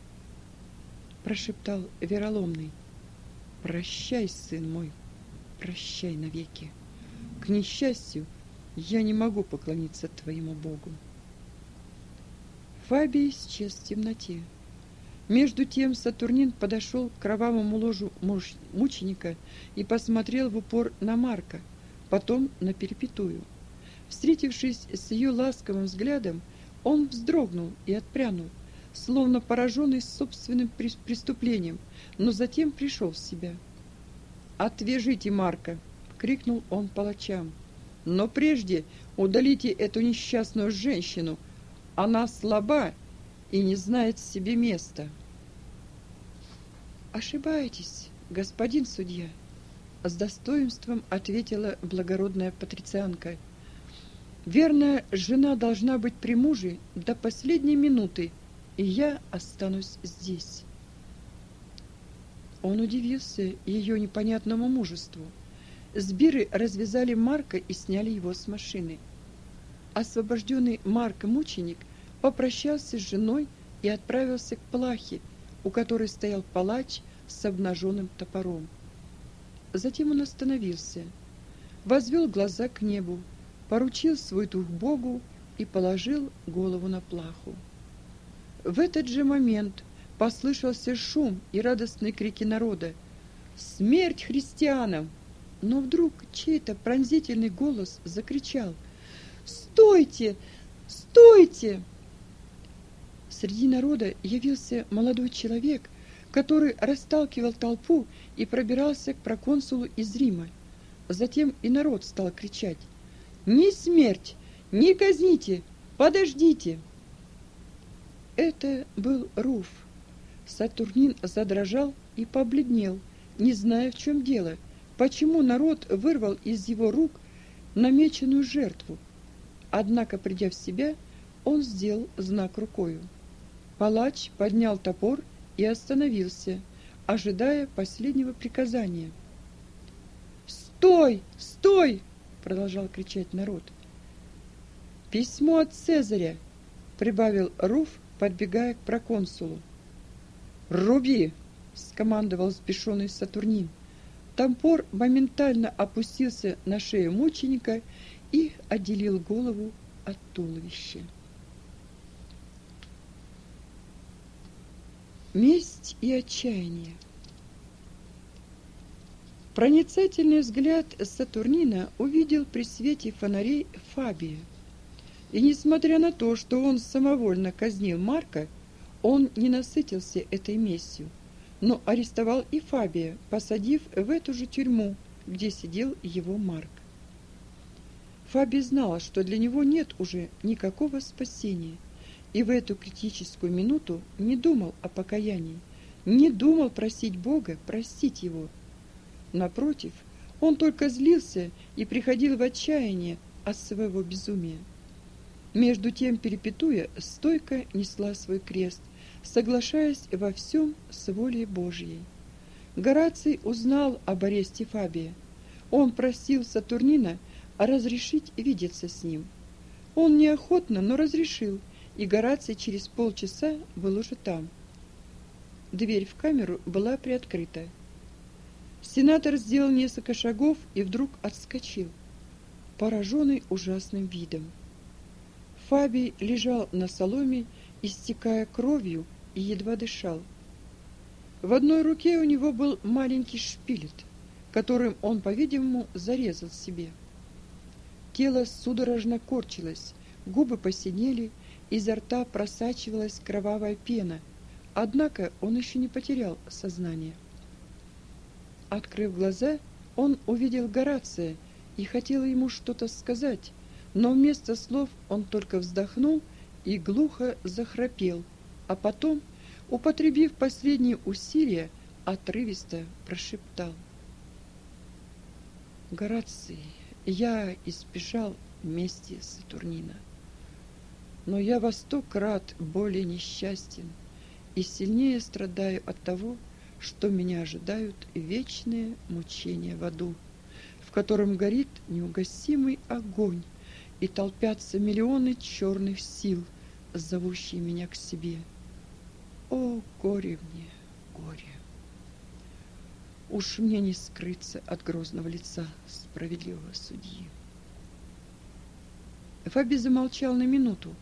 прошептал вероломный. Прощай, сын мой, прощай навеки. К несчастью, я не могу поклониться твоему Богу. Фабий исчез в темноте. Между тем Сатурнин подошел к кровавому ложу мученика и посмотрел в упор на Марка, потом на Перепетую. Встретившись с ее ласковым взглядом, он вздрогнул и отпрянул, словно пораженный собственным преступлением, но затем пришел в себя. «Отвяжите Марка!» крикнул он палачам. Но прежде удалите эту несчастную женщину. Она слаба и не знает себе места. Ошибаетесь, господин судья, с достоинством ответила благородная патрицианка. Верная жена должна быть при муже до последней минуты, и я останусь здесь. Он удивился ее непонятному мужеству. Сбиры развязали Марка и сняли его с машины. Освобожденный Марк-мученик попрощался с женой и отправился к плахе, у которой стоял палач с обнаженным топором. Затем он остановился, возвел глаза к небу, поручил свой дух Богу и положил голову на плаху. В этот же момент послышался шум и радостные крики народа. «Смерть христианам!» Но вдруг чей-то пронзительный голос закричал «Стойте! Стойте!» Среди народа явился молодой человек, который расталкивал толпу и пробирался к проконсулу из Рима. Затем и народ стал кричать «Не смерть! Не казните! Подождите!» Это был Руф. Сатурнин задрожал и побледнел, не зная, в чем дело, почему народ вырвал из его рук намеченную жертву. Однако, придя в себя, он сделал знак рукою. Палач поднял топор и остановился, ожидая последнего приказания. «Стой! Стой!» — продолжал кричать народ. «Письмо от Цезаря!» — прибавил Руф, подбегая к проконсулу. «Руби!» — скомандовал сбешенный Сатурнин. Тампор моментально опустился на шею мученика и отделил голову от туловища. Месть и отчаяние. Проницательный взгляд Сатурнина увидел при свете фонарей Фабия. И несмотря на то, что он самовольно казнил Марка, он не насытился этой местью, но арестовал и Фабия, посадив в эту же тюрьму, где сидел его Марк. Фабий знал, что для него нет уже никакого спасения, и в эту критическую минуту не думал о покаянии, не думал просить Бога простить его. Напротив, он только злился и приходил в отчаяние от своего безумия. Между тем Перепетуя стойко несла свой крест, соглашаясь во всем с волей Божьей. Гораций узнал об аресте Фабия. Он просил Сатурнина разрешить видеться с ним. Он неохотно, но разрешил, и Гораций через полчаса был уже там. Дверь в камеру была приоткрыта. Сенатор сделал несколько шагов и вдруг отскочил, пораженный ужасным видом. Фабий лежал на соломе, истекая кровью и едва дышал. В одной руке у него был маленький шпилет, которым он, по-видимому, зарезал себе. Тело судорожно корчилось, губы посинели, изо рта просачивалась кровавая пена, однако он еще не потерял сознание. Открыв глаза, он увидел Горация и хотел ему что-то сказать, но вместо слов он только вздохнул и глухо захрапел, а потом, употребив последние усилия, отрывисто прошептал. Гораций, я избежал мести Сатурнина но я во сто крат более несчастен и сильнее страдаю от того, что меня ожидают вечные мучения в аду, в котором горит неугасимый огонь, и толпятся миллионы черных сил, зовущие меня к себе. О, горе мне, горе! Уж мне не скрыться от грозного лица справедливого судьи. Фаби замолчал на минуту,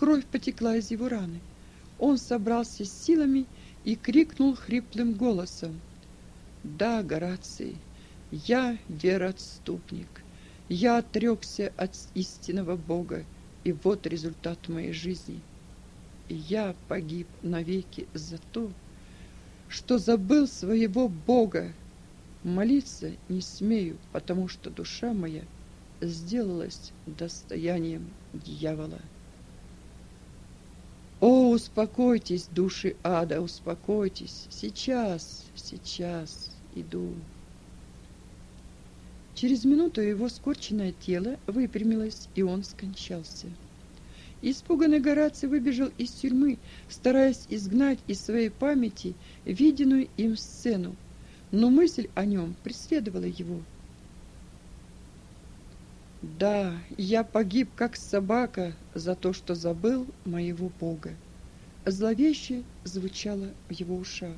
Кровь потекла из его раны. Он собрался с силами и крикнул хриплым голосом. «Да, Гораций, я вероотступник. Я отрекся от истинного Бога, и вот результат моей жизни. Я погиб навеки за то, что забыл своего Бога. Молиться не смею, потому что душа моя сделалась достоянием дьявола. О, успокойтесь, души ада, успокойтесь. Сейчас, сейчас иду. Через минуту его скорченное тело выпрямилось, и он скончался. Испуганный Гораций выбежал из тюрьмы, стараясь изгнать из своей памяти виденную им сцену, но мысль о нем преследовала его. Да, я погиб как собака за то, что забыл моего Бога. Зловеще звучало в его ушах.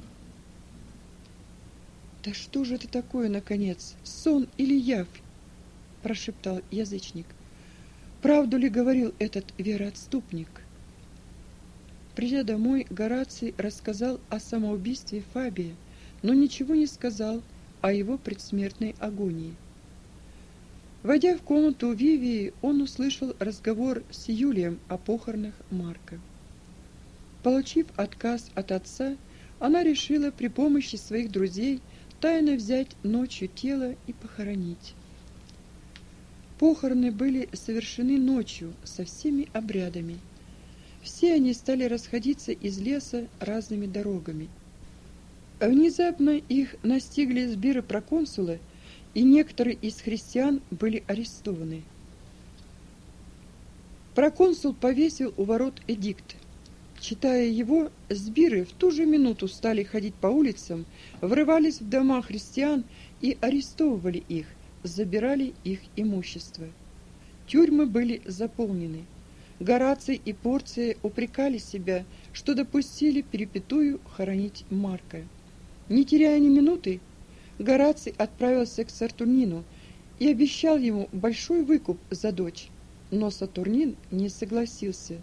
Да что же это такое, наконец, сон или явь? прошептал язычник. Правду ли говорил этот вероотступник? Придя домой, Гораций рассказал о самоубийстве Фабия, но ничего не сказал о его предсмертной агонии. Войдя в комнату Вивии, он услышал разговор с Юлием о похоронах Марка. Получив отказ от отца, она решила при помощи своих друзей тайно взять ночью тело и похоронить. Похороны были совершены ночью со всеми обрядами. Все они стали расходиться из леса разными дорогами. Внезапно их настигли сбиры проконсула и некоторые из христиан были арестованы. Проконсул повесил у ворот эдикт. Читая его, сбиры в ту же минуту стали ходить по улицам, врывались в дома христиан и арестовывали их, забирали их имущество. Тюрьмы были заполнены. Гораций и Порция упрекали себя, что допустили перепетую хоронить Марка. Не теряя ни минуты, Гораций отправился к Сатурнину и обещал ему большой выкуп за дочь. Но Сатурнин не согласился,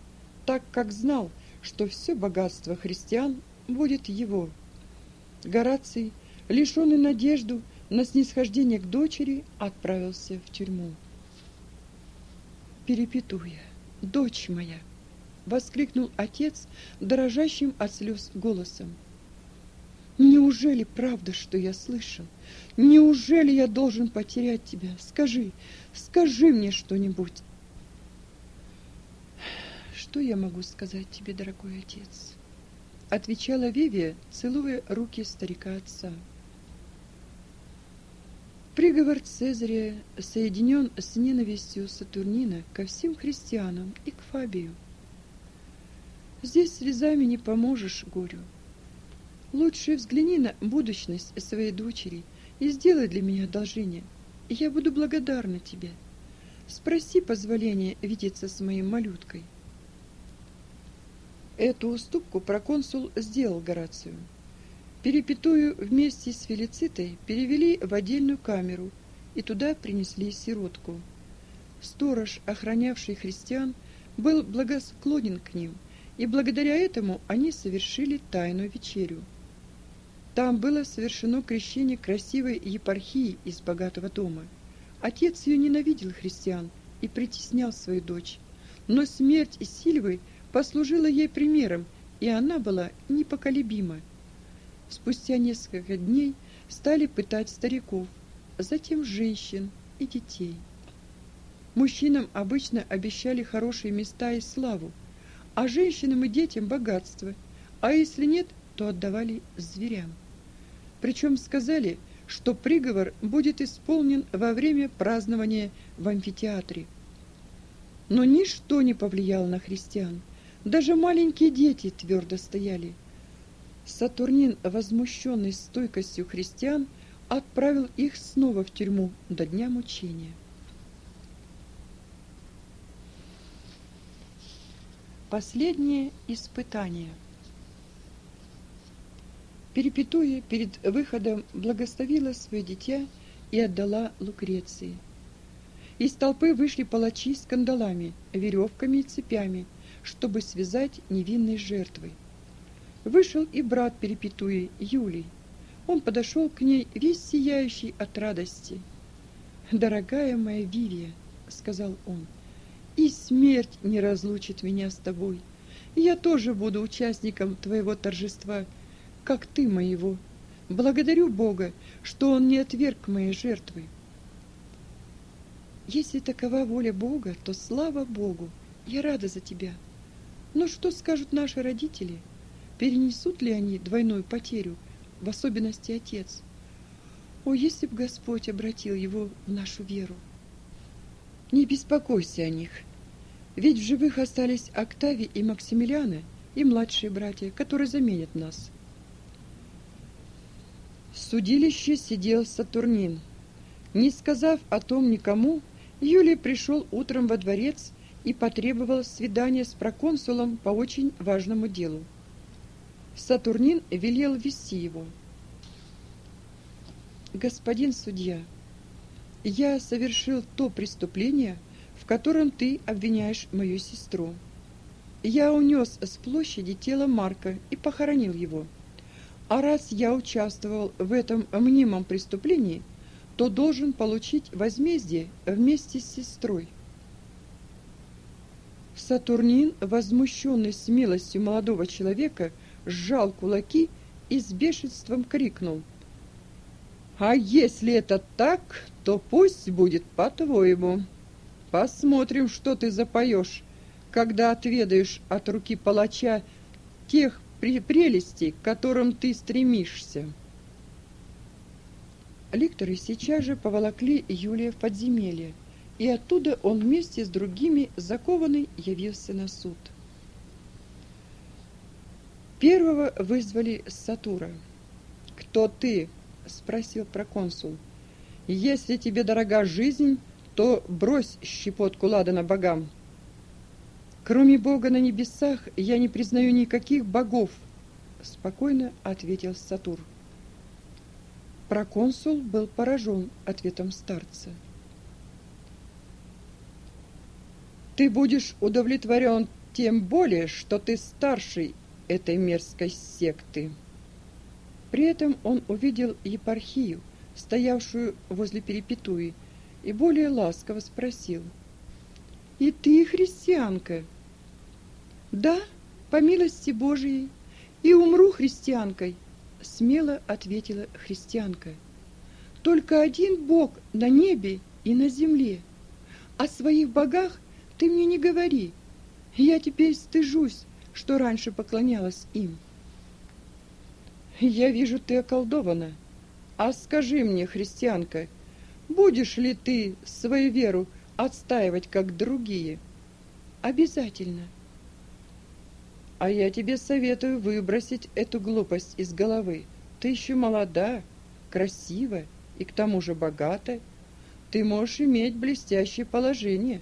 так как знал, что все богатство христиан будет его. Гораций, лишенный надежду на снисхождение к дочери, отправился в тюрьму. «Перепетуя, дочь моя!» — воскликнул отец, дрожащим от слез голосом. Неужели правда, что я слышал? Неужели я должен потерять тебя? Скажи, скажи мне что-нибудь. Что я могу сказать тебе, дорогой отец? Отвечала Вивия, целуя руки старика отца. Приговор Цезаря соединен с ненавистью Сатурнина ко всем христианам и к Фабию. Здесь слезами не поможешь горю. Лучше взгляни на будущность своей дочери и сделай для меня одолжение, я буду благодарна тебе. Спроси позволения видеться с моей малюткой. Эту уступку проконсул сделал Горацию. Перепетую вместе с Фелицитой перевели в отдельную камеру, и туда принесли сиротку. Сторож, охранявший христиан, был благосклонен к ним, и благодаря этому они совершили тайную вечерю. Там было совершено крещение красивой епархии из богатого дома. Отец ее ненавидел христиан и притеснял свою дочь, но смерть Сильвы послужила ей примером, и она была непоколебима. Спустя несколько дней стали пытать стариков, затем женщин и детей. Мужчинам обычно обещали хорошие места и славу, а женщинам и детям богатство, а если нет, то отдавали зверям. Причем сказали, что приговор будет исполнен во время празднования в амфитеатре. Но ничто не повлияло на христиан. Даже маленькие дети твердо стояли. Сатурнин, возмущенный стойкостью христиан, отправил их снова в тюрьму до дня мучения. Последнее испытание – Перепетуя перед выходом благословила свое дитя и отдала Лукреции. Из толпы вышли палачи с кандалами, веревками и цепями, чтобы связать невинной жертвой. Вышел и брат Перепетуи, Юлий. Он подошел к ней весь сияющий от радости. «Дорогая моя Вивия», — сказал он, — «и смерть не разлучит меня с тобой. Я тоже буду участником твоего торжества» как ты моего. Благодарю Бога, что Он не отверг моей жертвы. Если такова воля Бога, то слава Богу, я рада за тебя. Но что скажут наши родители? Перенесут ли они двойную потерю, в особенности отец? О, если б Господь обратил его в нашу веру! Не беспокойся о них, ведь в живых остались Октавий и Максимилиана и младшие братья, которые заменят нас. Судилище сидел Сатурнин. Не сказав о том никому, Юлий пришел утром во дворец и потребовал свидания с проконсулом по очень важному делу. Сатурнин велел вести его. Господин судья, я совершил то преступление, в котором ты обвиняешь мою сестру. Я унес с площади тело Марка и похоронил его. А раз я участвовал в этом мнимом преступлении, то должен получить возмездие вместе с сестрой. Сатурнин, возмущенный смелостью молодого человека, сжал кулаки и с бешенством крикнул. «А если это так, то пусть будет по-твоему. Посмотрим, что ты запоешь, когда отведаешь от руки палача тех прелестей, к которым ты стремишься». Лекторы сейчас же поволокли Юлия в подземелье, и оттуда он вместе с другими закованный явился на суд. Первого вызвали Сатура. «Кто ты?» – спросил проконсул. «Если тебе дорога жизнь, то брось щепотку ладана богам». «Кроме Бога на небесах я не признаю никаких богов», – спокойно ответил Сатур. Проконсул был поражен ответом старца. «Ты будешь удовлетворен тем более, что ты старший этой мерзкой секты. При этом он увидел епархию, стоявшую возле перепетуи, и более ласково спросил. «И ты христианка?» «Да, по милости Божией, и умру христианкой», — смело ответила христианка. «Только один Бог на небе и на земле. О своих богах ты мне не говори. Я теперь стыжусь, что раньше поклонялась им. Я вижу, ты околдована. А скажи мне, христианка, будешь ли ты свою веру отстаивать, как другие? Обязательно. А я тебе советую выбросить эту глупость из головы. Ты еще молода, красива и к тому же богата. Ты можешь иметь блестящее положение.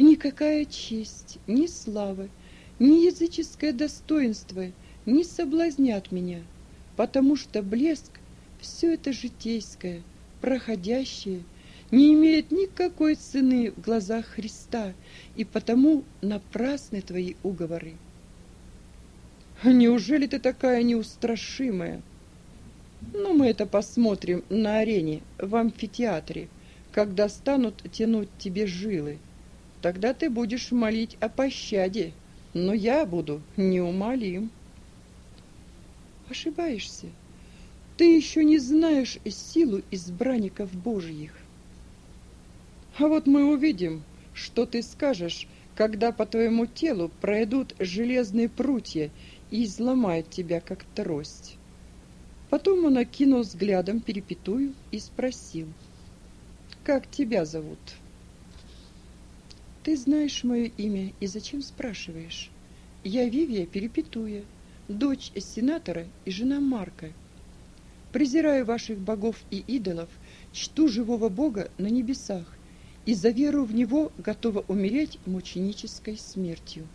Никакая честь, ни слава, ни языческое достоинство не соблазнят меня, потому что блеск — все это житейское, проходящее, не имеет никакой цены в глазах Христа, и потому напрасны твои уговоры. Неужели ты такая неустрашимая? Ну, мы это посмотрим на арене, в амфитеатре, когда станут тянуть тебе жилы. Тогда ты будешь молить о пощаде, но я буду неумолим. Ошибаешься. Ты еще не знаешь силу избранников Божьих. А вот мы увидим, что ты скажешь, когда по твоему телу пройдут железные прутья и изломают тебя, как трость. Потом он окинул взглядом перепетую и спросил, «Как тебя зовут?» Ты знаешь мое имя и зачем спрашиваешь? Я Вивия Перепетуя, дочь сенатора и жена Марка. Презираю ваших богов и идолов, чту живого Бога на небесах и за веру в Него готова умереть мученической смертью.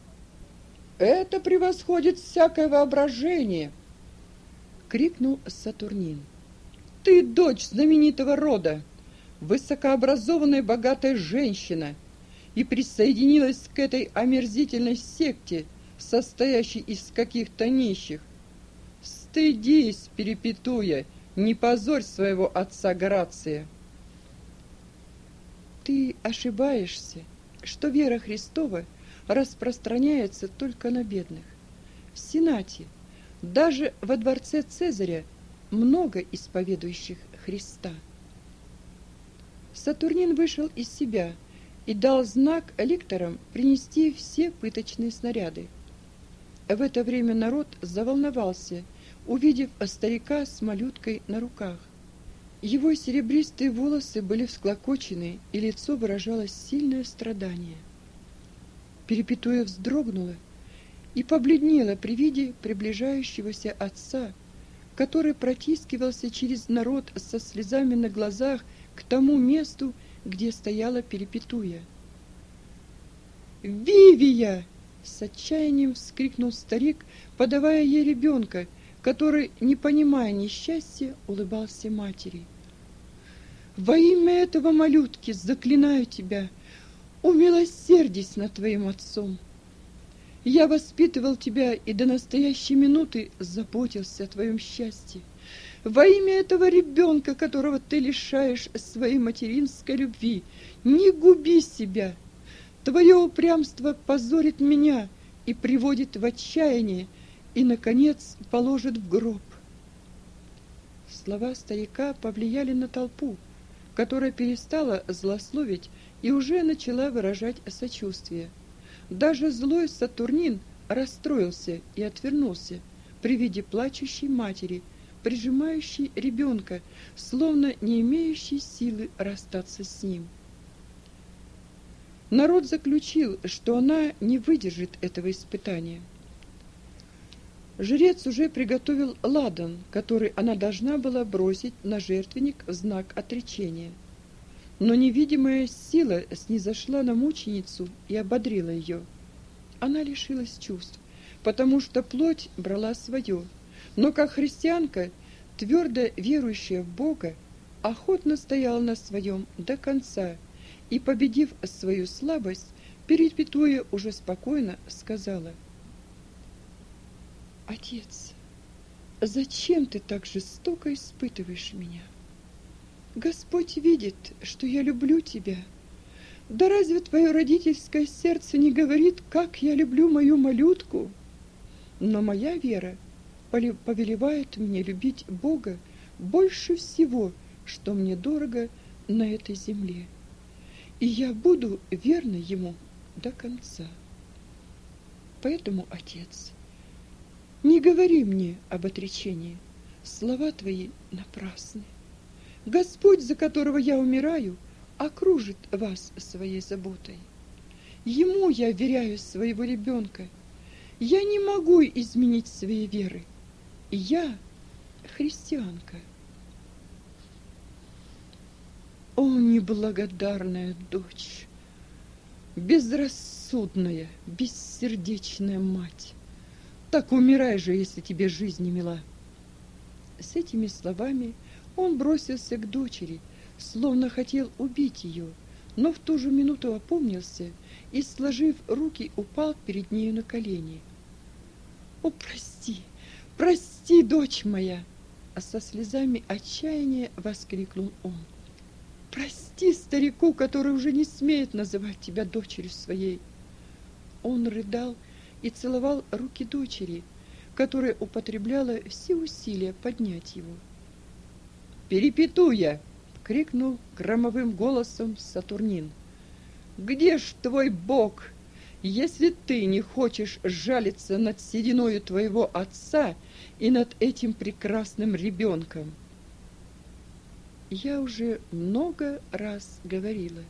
«Это превосходит всякое воображение!» — крикнул Сатурнин. «Ты дочь знаменитого рода, высокообразованная богатая женщина, и присоединилась к этой омерзительной секте, состоящей из каких-то нищих. Стыдись, перепетуя, не позорь своего отца Грация. Ты ошибаешься, что вера Христова распространяется только на бедных. В Сенате, даже во дворце Цезаря, много исповедующих Христа. Сатурнин вышел из себя – и дал знак лекторам принести все пыточные снаряды. В это время народ заволновался, увидев старика с малюткой на руках. Его серебристые волосы были всклокочены, и лицо выражало сильное страдание. Перепетуя вздрогнула и побледнела при виде приближающегося отца, который протискивался через народ со слезами на глазах к тому месту, где стояла Перепетуя. «Вивия!» — с отчаянием вскрикнул старик, подавая ей ребенка, который, не понимая несчастья, улыбался матери. «Во имя этого малютки заклинаю тебя, умилосердись над твоим отцом!» Я воспитывал тебя и до настоящей минуты заботился о твоем счастье. Во имя этого ребенка, которого ты лишаешь своей материнской любви, не губи себя. Твое упрямство позорит меня и приводит в отчаяние, и, наконец, положит в гроб. Слова старика повлияли на толпу, которая перестала злословить и уже начала выражать сочувствие. Даже злой Сатурнин расстроился и отвернулся при виде плачущей матери, прижимающей ребенка, словно не имеющей силы расстаться с ним. Народ заключил, что она не выдержит этого испытания. Жрец уже приготовил ладан, который она должна была бросить на жертвенник в знак отречения – но невидимая сила снизошла на мученицу и ободрила ее. Она лишилась чувств, потому что плоть брала свое, но как христианка, твердо верующая в Бога, охотно стояла на своем до конца и, победив свою слабость, перепетуя уже спокойно, сказала «Отец, зачем ты так жестоко испытываешь меня?» Господь видит, что я люблю тебя. Да разве твое родительское сердце не говорит, как я люблю мою малютку? Но моя вера повелевает мне любить Бога больше всего, что мне дорого на этой земле. И я буду верна Ему до конца. Поэтому, Отец, не говори мне об отречении. Слова твои напрасны. Господь, за которого я умираю, окружит вас своей заботой. Ему я веряю своего ребенка. Я не могу изменить своей веры. Я христианка. О, неблагодарная дочь! Безрассудная, бессердечная мать! Так умирай же, если тебе жизнь не мила. С этими словами он бросился к дочери, словно хотел убить ее, но в ту же минуту опомнился и, сложив руки, упал перед нею на колени. «О, прости, прости, дочь моя!» А со слезами отчаяния воскликнул он. «Прости старику, который уже не смеет называть тебя дочерью своей!» Он рыдал и целовал руки дочери, которая употребляла все усилия поднять его. Перепетуя! крикнул громовым голосом Сатурнин. Где ж твой бог? Если ты не хочешь жалиться над сединою твоего отца и над этим прекрасным ребенком. Я уже много раз говорила,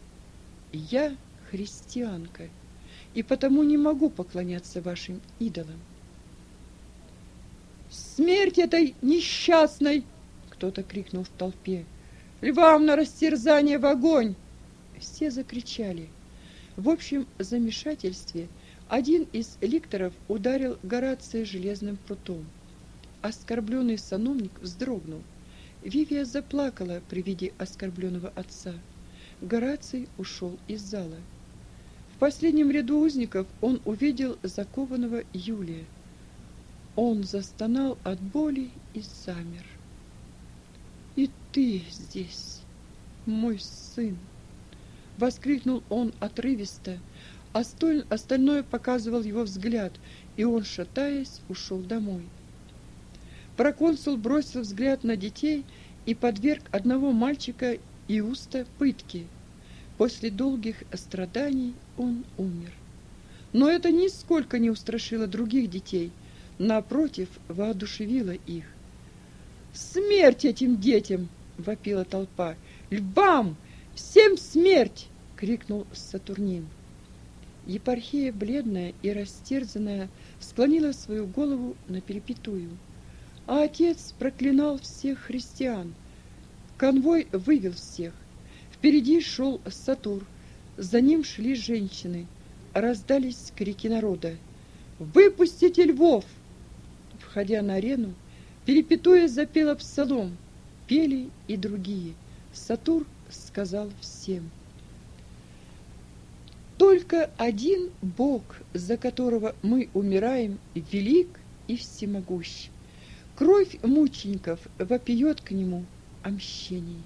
я христианка, и потому не могу поклоняться вашим идолам. Смерть этой несчастной кто-то крикнул в толпе. «Львам на растерзание в огонь!» Все закричали. В общем замешательстве один из ликторов ударил Горация железным прутом. Оскорбленный сановник вздрогнул. Вивия заплакала при виде оскорбленного отца. Гораций ушел из зала. В последнем ряду узников он увидел закованного Юлия. Он застонал от боли и замер. И ты здесь, мой сын, воскликнул он отрывисто, а столь остальное показывал его взгляд, и он, шатаясь, ушел домой. Проконсул бросил взгляд на детей и подверг одного мальчика Иуста пытке. После долгих страданий он умер. Но это нисколько не устрашило других детей, напротив, воодушевила их. «Смерть этим детям!» — вопила толпа. «Львам! Всем смерть!» — крикнул Сатурнин. Епархия, бледная и растерзанная, склонила свою голову на перепетую. А отец проклинал всех христиан. Конвой вывел всех. Впереди шел Сатур, за ним шли женщины. Раздались крики народа. «Выпустите львов!» Входя на арену, перепетуя запела псалом. Пели и другие. Сатур сказал всем. Только один Бог, за которого мы умираем, велик и всемогущ. Кровь мучеников вопиет к нему о мщении.